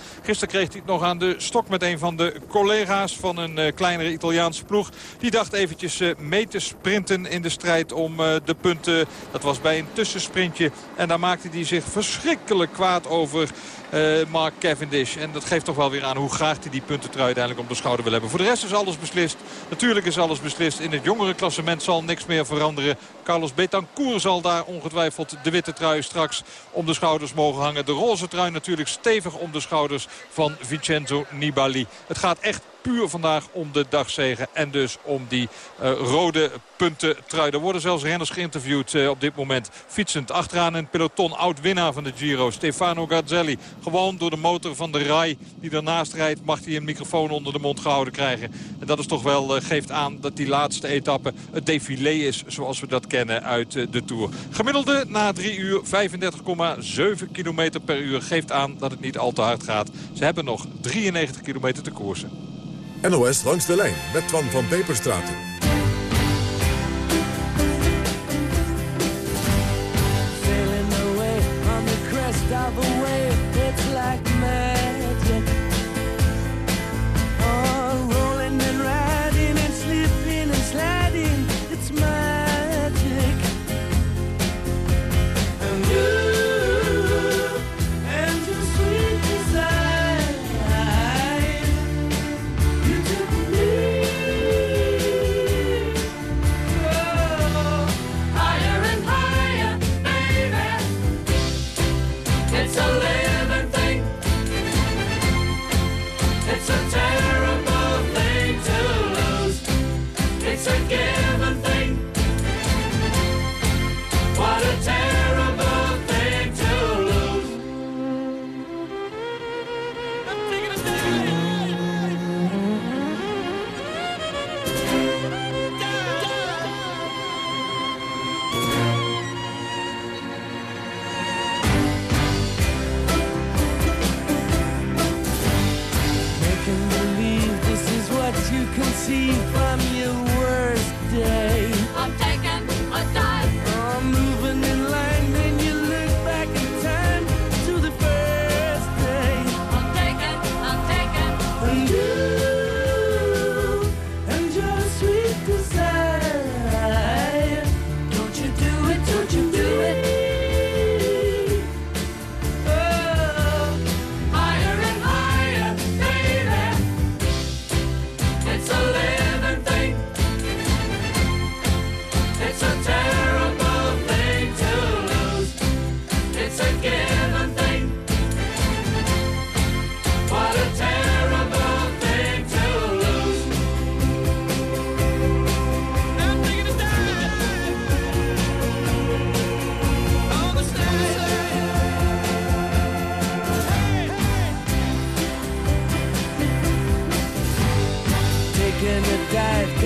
Kreeg hij het nog aan de stok met een van de collega's van een eh, kleinere Italiaanse ploeg. Die dacht eventjes eh, mee te sprinten in de strijd om eh, de punten. Dat was bij een tussensprintje. En daar maakte hij zich verschrikkelijk kwaad over. Eh, Mark Cavendish. En dat geeft toch wel weer aan hoe graag hij die puntentrui uiteindelijk om de schouder wil hebben. Voor de rest is alles beslist. Natuurlijk is alles beslist. In het jongere klassement zal niks meer veranderen. Carlos Betancourt zal daar ongetwijfeld de witte trui straks om de schouders mogen hangen. De roze trui natuurlijk stevig om de schouders van Vincenzo Nibali. Het gaat echt puur vandaag om de dagzegen. En dus om die eh, rode punten trui. Er worden zelfs renners geïnterviewd eh, op dit moment. Fietsend achteraan een peloton. Oud-winnaar van de Giro. Stefano Gazzelli. Gewoon door de motor van de Rai die daarnaast rijdt. Mag hij een microfoon onder de mond gehouden krijgen. En dat is toch wel, eh, geeft aan dat die laatste etappe het défilé is. Zoals we dat kennen uit de Tour. Gemiddelde na 3 uur 35,7 kilometer per uur. Geeft aan dat het niet al te hard gaat. Ze hebben nog 93 kilometer te koersen. NOS langs de lijn met Twan van Peperstraten.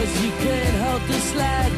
Cause you can't help this light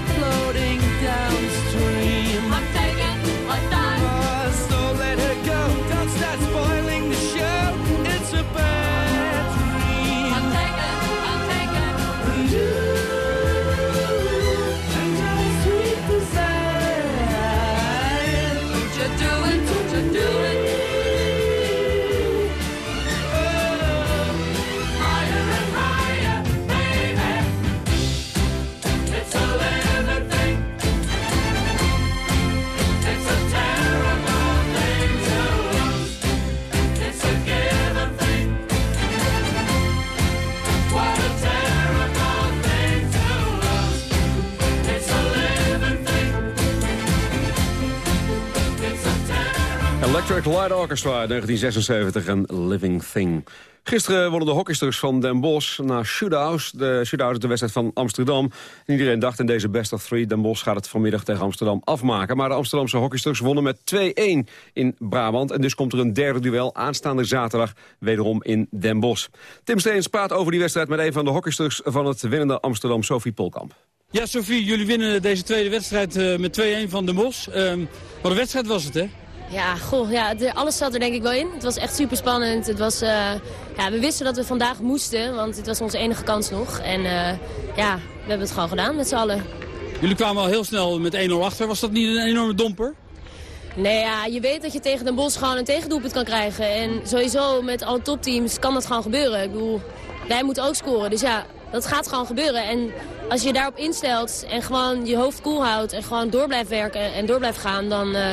Electric Light Orchestra 1976 en Living Thing. Gisteren wonnen de hockeysters van Den Bosch na shootouts. De shootout is de wedstrijd van Amsterdam. En iedereen dacht in deze best of three... Den Bosch gaat het vanmiddag tegen Amsterdam afmaken. Maar de Amsterdamse hockeysters wonnen met 2-1 in Brabant. En dus komt er een derde duel aanstaande zaterdag... wederom in Den Bosch. Tim Steens praat over die wedstrijd met een van de hockeysters... van het winnende Amsterdam, Sophie Polkamp. Ja, Sofie, jullie winnen deze tweede wedstrijd eh, met 2-1 van Den Bosch. Ehm, wat een wedstrijd was het, hè? Ja, goh, ja, alles zat er denk ik wel in. Het was echt super spannend. Het was, eh, ja, we wisten dat we vandaag moesten, want dit was onze enige kans nog. En eh, ja, we hebben het gewoon gedaan met z'n allen. Jullie kwamen al heel snel met 1-0 achter. Was dat niet een enorme domper? Nee, ja, je weet dat je tegen Den Bosch gewoon een tegendoelpunt kan krijgen. En sowieso met alle topteams kan dat gewoon gebeuren. Ik bedoel, wij moeten ook scoren. Dus ja, dat gaat gewoon gebeuren. En als je daarop instelt en gewoon je hoofd koel houdt... en gewoon door blijft werken en door blijft gaan... dan, eh,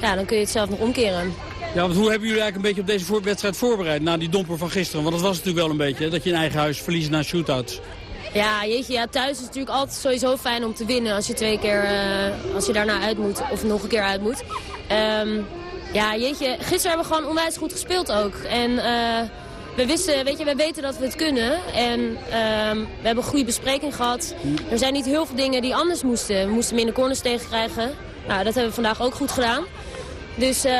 ja, dan kun je het zelf nog omkeren. Ja, want hoe hebben jullie eigenlijk een beetje op deze voor- wedstrijd voorbereid... na die domper van gisteren? Want dat was natuurlijk wel een beetje, hè, dat je in eigen huis verliest na shootouts. Ja, jeetje, ja, thuis is het natuurlijk altijd sowieso fijn om te winnen als je twee keer, eh, als je daarna uit moet of nog een keer uit moet. Ehm, ja, jeetje, gisteren hebben we gewoon onwijs goed gespeeld ook. En eh, we wisten, weet je, we weten dat we het kunnen. En ehm, we hebben een goede bespreking gehad. Er zijn niet heel veel dingen die anders moesten. We moesten minder corners tegenkrijgen. Nou, dat hebben we vandaag ook goed gedaan. Dus eh,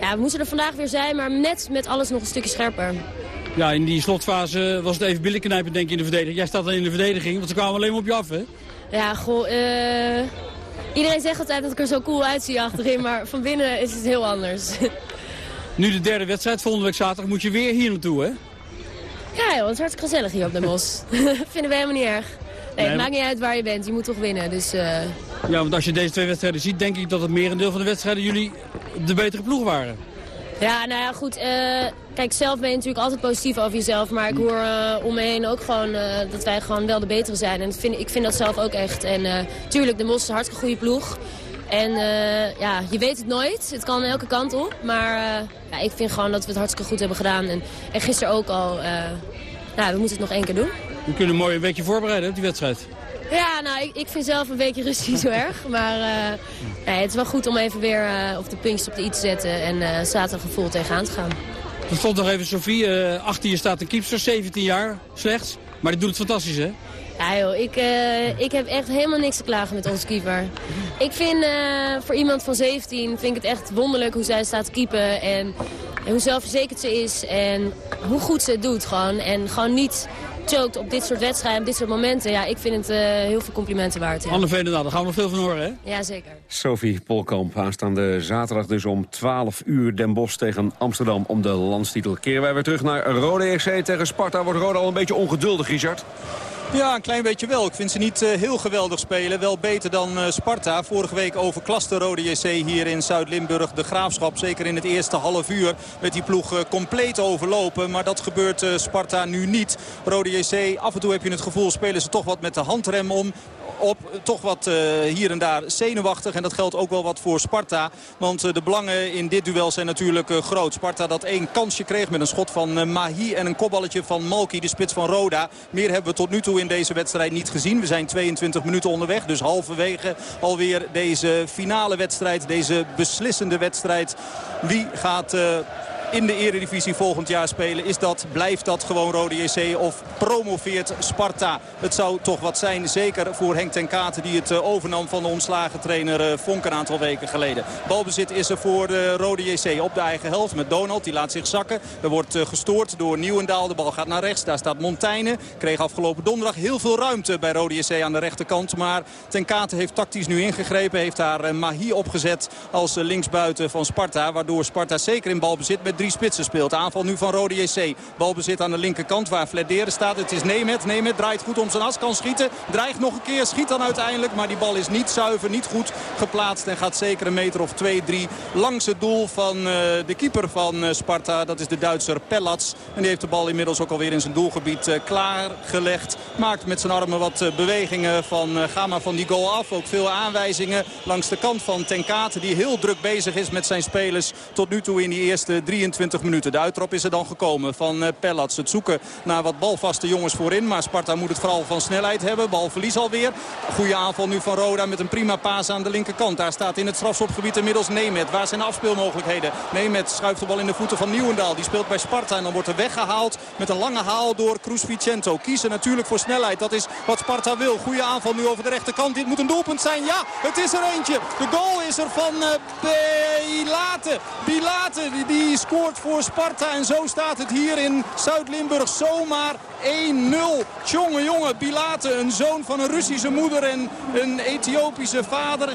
ja, we moesten er vandaag weer zijn, maar net met alles nog een stukje scherper. Ja, in die slotfase was het even billenknijpen denk ik in de verdediging. Jij staat dan in de verdediging, want ze kwamen alleen maar op je af, hè? Ja, goh, eh, iedereen zegt altijd dat ik er zo cool uitzie achterin, maar van binnen is het heel anders. Nu de derde wedstrijd, volgende week zaterdag moet je weer hier naartoe, hè? ja joh, het is hartstikke gezellig hier op Den Bosch. Vinden we helemaal niet erg. Nee, Nee, het maakt niet uit waar je bent, je moet toch winnen. Dus eh, Ja, want als je deze twee wedstrijden ziet, denk ik dat het merendeel van de wedstrijden jullie de betere ploeg waren. ja, nou ja, goed. eh, kijk, zelf ben je natuurlijk altijd positief over jezelf. Maar ik hoor eh, om me heen ook gewoon dat wij gewoon wel de betere zijn. En vind, ik vind dat zelf ook echt. En tuurlijk, de Bosch is een hartstikke goede ploeg. En eh, ja, je weet het nooit. Het kan elke kant op. Maar eh, ja, ik vind gewoon dat we het hartstikke goed hebben gedaan. En, en gisteren ook al. eh, nou, we moeten het nog één keer doen. We kunnen mooi een weekje voorbereiden op die wedstrijd. Ja, nou, ik, ik vind zelf een weekje rust niet zo erg. Maar nee, het is wel goed om even weer op de puntjes op de i te zetten. En zaterdag vol tegenaan te gaan. Tot nog even Sofie. achter je staat een kiepster, 17 jaar slechts. Maar die doet het fantastisch, hè? Ja joh, ik, eh, ik heb echt helemaal niks te klagen met onze keeper. Ik vind eh, voor iemand van 17 vind ik het echt wonderlijk hoe zij staat te keepen. En, en hoe zelfverzekerd ze is. En hoe goed ze het doet gewoon. En gewoon niet choked op dit soort wedstrijden, op dit soort momenten. Ja, ik vind het eh, heel veel complimenten waard. Ja. Anne Veenendaal, daar gaan we nog veel van horen, hè? Ja, zeker. Sophie Polkamp, aanstaande zaterdag dus om 12 uur Den Bosch tegen Amsterdam om de landstitel. Keren wij weer terug naar Rode EC tegen Sparta. Wordt Rode al een beetje ongeduldig, Richard? Ja, een klein beetje wel. Ik vind ze niet eh, heel geweldig spelen. Wel beter dan eh, Sparta. Vorige week overklaste Rode JC hier in Zuid-Limburg. De Graafschap, zeker in het eerste half uur, met die ploeg eh, compleet overlopen. Maar dat gebeurt Sparta nu niet. Rode JC, af en toe heb je het gevoel, spelen ze toch wat met de handrem om op toch wat eh, hier en daar zenuwachtig. En dat geldt ook wel wat voor Sparta. Want eh, de belangen in dit duel zijn natuurlijk eh, groot. Sparta dat één kansje kreeg met een schot van Mahi en een kopballetje van Malki, de spits van Roda. Meer hebben we tot nu toe in deze wedstrijd niet gezien. We zijn 22 minuten onderweg, dus halverwege alweer deze finale wedstrijd. Deze beslissende wedstrijd. Wie gaat... in de eredivisie volgend jaar spelen. Is dat, blijft dat gewoon Rode JC of promoveert Sparta? Het zou toch wat zijn, zeker voor Henk ten Katen... die het eh, overnam van de ontslagen trainer eh, Vonk een aantal weken geleden. Balbezit is er voor de Rode JC op de eigen helft met Donald. Die laat zich zakken. Er wordt eh, gestoord door Nieuwendaal. De bal gaat naar rechts. Daar staat Montaigne. Kreeg afgelopen donderdag heel veel ruimte bij Rode JC aan de rechterkant. Maar ten Katen heeft tactisch nu ingegrepen. Heeft daar eh, Mahi opgezet als eh, linksbuiten van Sparta. Waardoor Sparta zeker in balbezit met drie spitsen speelt. Aanval nu van Rode JC. Balbezit aan de linkerkant waar Flederen staat. Het is Nemet. Nemet draait goed om zijn as. Kan schieten. Dreigt nog een keer. Schiet dan uiteindelijk. Maar die bal is niet zuiver. Niet goed geplaatst. En gaat zeker een meter of twee, drie langs het doel van eh, de keeper van eh, Sparta. Dat is de Duitser Pellats. En die heeft de bal inmiddels ook alweer in zijn doelgebied eh, klaargelegd. Maakt met zijn armen wat bewegingen van ga maar van die goal af. Ook veel aanwijzingen langs de kant van Tenkate. Die heel druk bezig is met zijn spelers tot nu toe in die eerste 23 22 minuten. De uittrap is er dan gekomen van uh, Pellats. Het zoeken naar wat balvaste jongens voorin. Maar Sparta moet het vooral van snelheid hebben. Balverlies alweer. Goede aanval nu van Roda met een prima paas aan de linkerkant. Daar staat in het strafschopgebied inmiddels Nemet. Waar zijn afspeelmogelijkheden? Nemet schuift de bal in de voeten van Nieuwendaal. Die speelt bij Sparta en dan wordt er weggehaald met een lange haal door Cruz Vicento. Kiezen natuurlijk voor snelheid. Dat is wat Sparta wil. Goede aanval nu over de rechterkant. Dit moet een doelpunt zijn. Ja, het is er eentje. De goal is er van uh, Bilate. Bilate die, die scoort voor Sparta. En zo staat het hier in Zuid-Limburg zomaar 1-0. Tjonge jonge, Bilate, een zoon van een Russische moeder en een Ethiopische vader.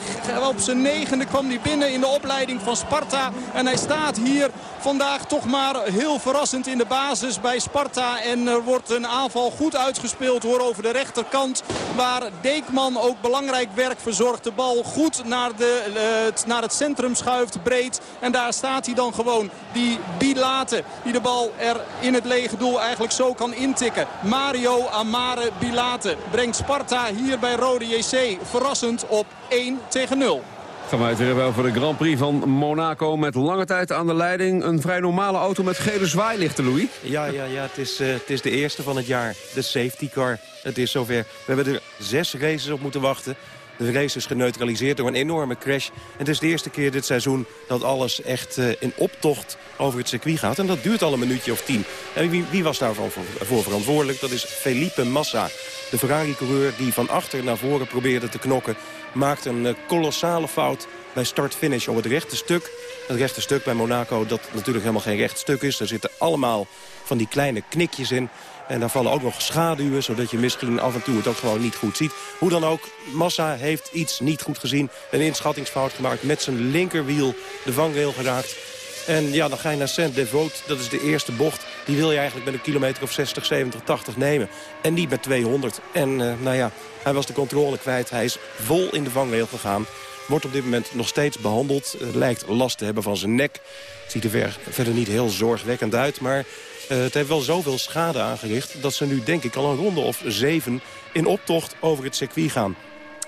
Op zijn negende kwam hij binnen in de opleiding van Sparta. En hij staat hier vandaag toch maar heel verrassend in de basis bij Sparta. En er wordt een aanval goed uitgespeeld hoor over de rechterkant. Waar Deekman ook belangrijk werk verzorgt. De bal goed naar, de, uh, naar het centrum schuift, breed. En daar staat hij dan gewoon, die Bilate. Die de bal er in het lege doel eigenlijk zo kan intikken. Mario Amare Bilate brengt Sparta hier bij Rode JC verrassend op 1 tegen 0. Gaan we weer wel voor de Grand Prix van Monaco met lange tijd aan de leiding. Een vrij normale auto met gele zwaailichten, Louis. Ja, ja, ja het, is, uh, het is de eerste van het jaar. De safety car. Het is zover. We hebben er zes races op moeten wachten. De race is geneutraliseerd door een enorme crash. En het is de eerste keer dit seizoen dat alles echt uh, in optocht over het circuit gaat. En dat duurt al een minuutje of tien. En wie, wie was daarvoor voor verantwoordelijk? Dat is Felipe Massa. De Ferrari-coureur die van achter naar voren probeerde te knokken maakt een uh, kolossale fout bij start-finish op het rechte stuk. Het rechte stuk bij Monaco, dat natuurlijk helemaal geen recht stuk is. Er zitten allemaal van die kleine knikjes in. En daar vallen ook nog schaduwen, zodat je misschien af en toe het ook gewoon niet goed ziet. Hoe dan ook, Massa heeft iets niet goed gezien. Een inschattingsfout gemaakt met zijn linkerwiel de vangrail geraakt. En ja, dan ga je naar Saint-Devote. Dat is de eerste bocht. Die wil je eigenlijk met een kilometer of 60, 70, 80 nemen. En niet met 200. En uh, nou ja, hij was de controle kwijt. Hij is vol in de vangrail gegaan. Wordt op dit moment nog steeds behandeld. Uh, lijkt last te hebben van zijn nek. Ziet er ver, verder niet heel zorgwekkend uit. Maar uh, het heeft wel zoveel schade aangericht... dat ze nu denk ik al een ronde of zeven in optocht over het circuit gaan.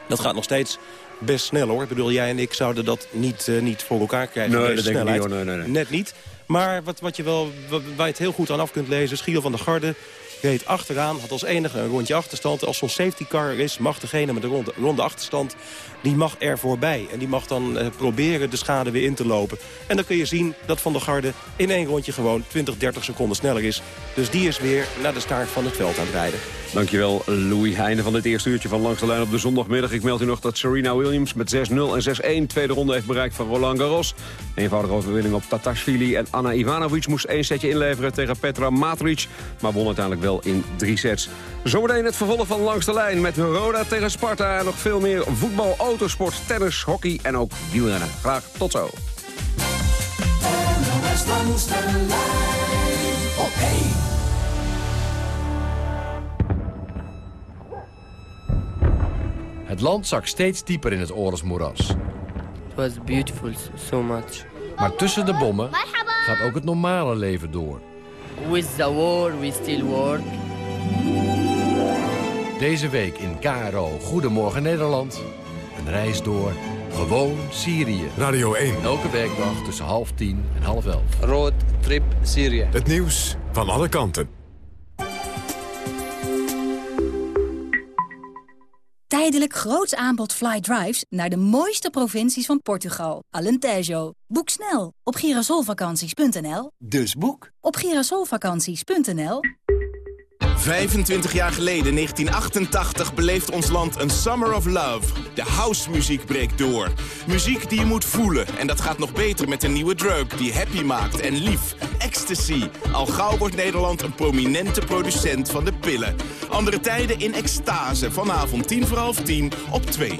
Dat gaat nog steeds best snel hoor. Ik bedoel, jij en ik zouden dat niet, uh, niet voor elkaar krijgen. Nee, dat snelheid. denk ik niet, hoor. Nee, nee, nee. Net niet. Maar wat, wat je wel, waar je het heel goed aan af kunt lezen... Schiel van der Garde reed achteraan, had als enige een rondje achterstand. Als zo'n safety car is, mag degene met de ronde, ronde achterstand... die mag er voorbij. En die mag dan uh, proberen de schade weer in te lopen. En dan kun je zien dat Van der Garde in één rondje gewoon 20, 30 seconden sneller is. Dus die is weer naar de start van het veld aan het rijden. Dankjewel, Louis Heijnen van dit eerste uurtje van Langs de Lijn op de zondagmiddag. Ik meld u nog dat Serena Williams met 6-0 en 6-1 tweede ronde heeft bereikt van Roland Garros. Een eenvoudige overwinning op Tatashvili en Anna Ivanovic moest één setje inleveren tegen Petra Matric, maar won uiteindelijk wel in drie sets. Zometeen het vervolg van Langs de Lijn met Roda tegen Sparta en nog veel meer voetbal, autosport, tennis, hockey en ook wielrennen. Graag tot zo. Het land zak steeds dieper in het oorlogsmoeras. It was beautiful so much. Maar tussen de bommen gaat ook het normale leven door. With the war we still work. Deze week in KRO Goedemorgen Nederland. Een reis door gewoon Syrië. Radio 1. Elke werkdag tussen half tien en half elf. Road trip Syrië. Het nieuws van alle kanten. Tijdelijk groots aanbod fly drives naar de mooiste provincies van Portugal. Alentejo. Boek snel op girasolvakanties.nl. Dus boek op girasolvakanties.nl. 25 jaar geleden, 1988, beleeft ons land een Summer of Love. De housemuziek breekt door. Muziek die je moet voelen. En dat gaat nog beter met een nieuwe drug die happy maakt en lief. Ecstasy. Al gauw wordt Nederland een prominente producent van de pillen. Andere tijden in extase. Vanavond 10 voor half 10 op 2.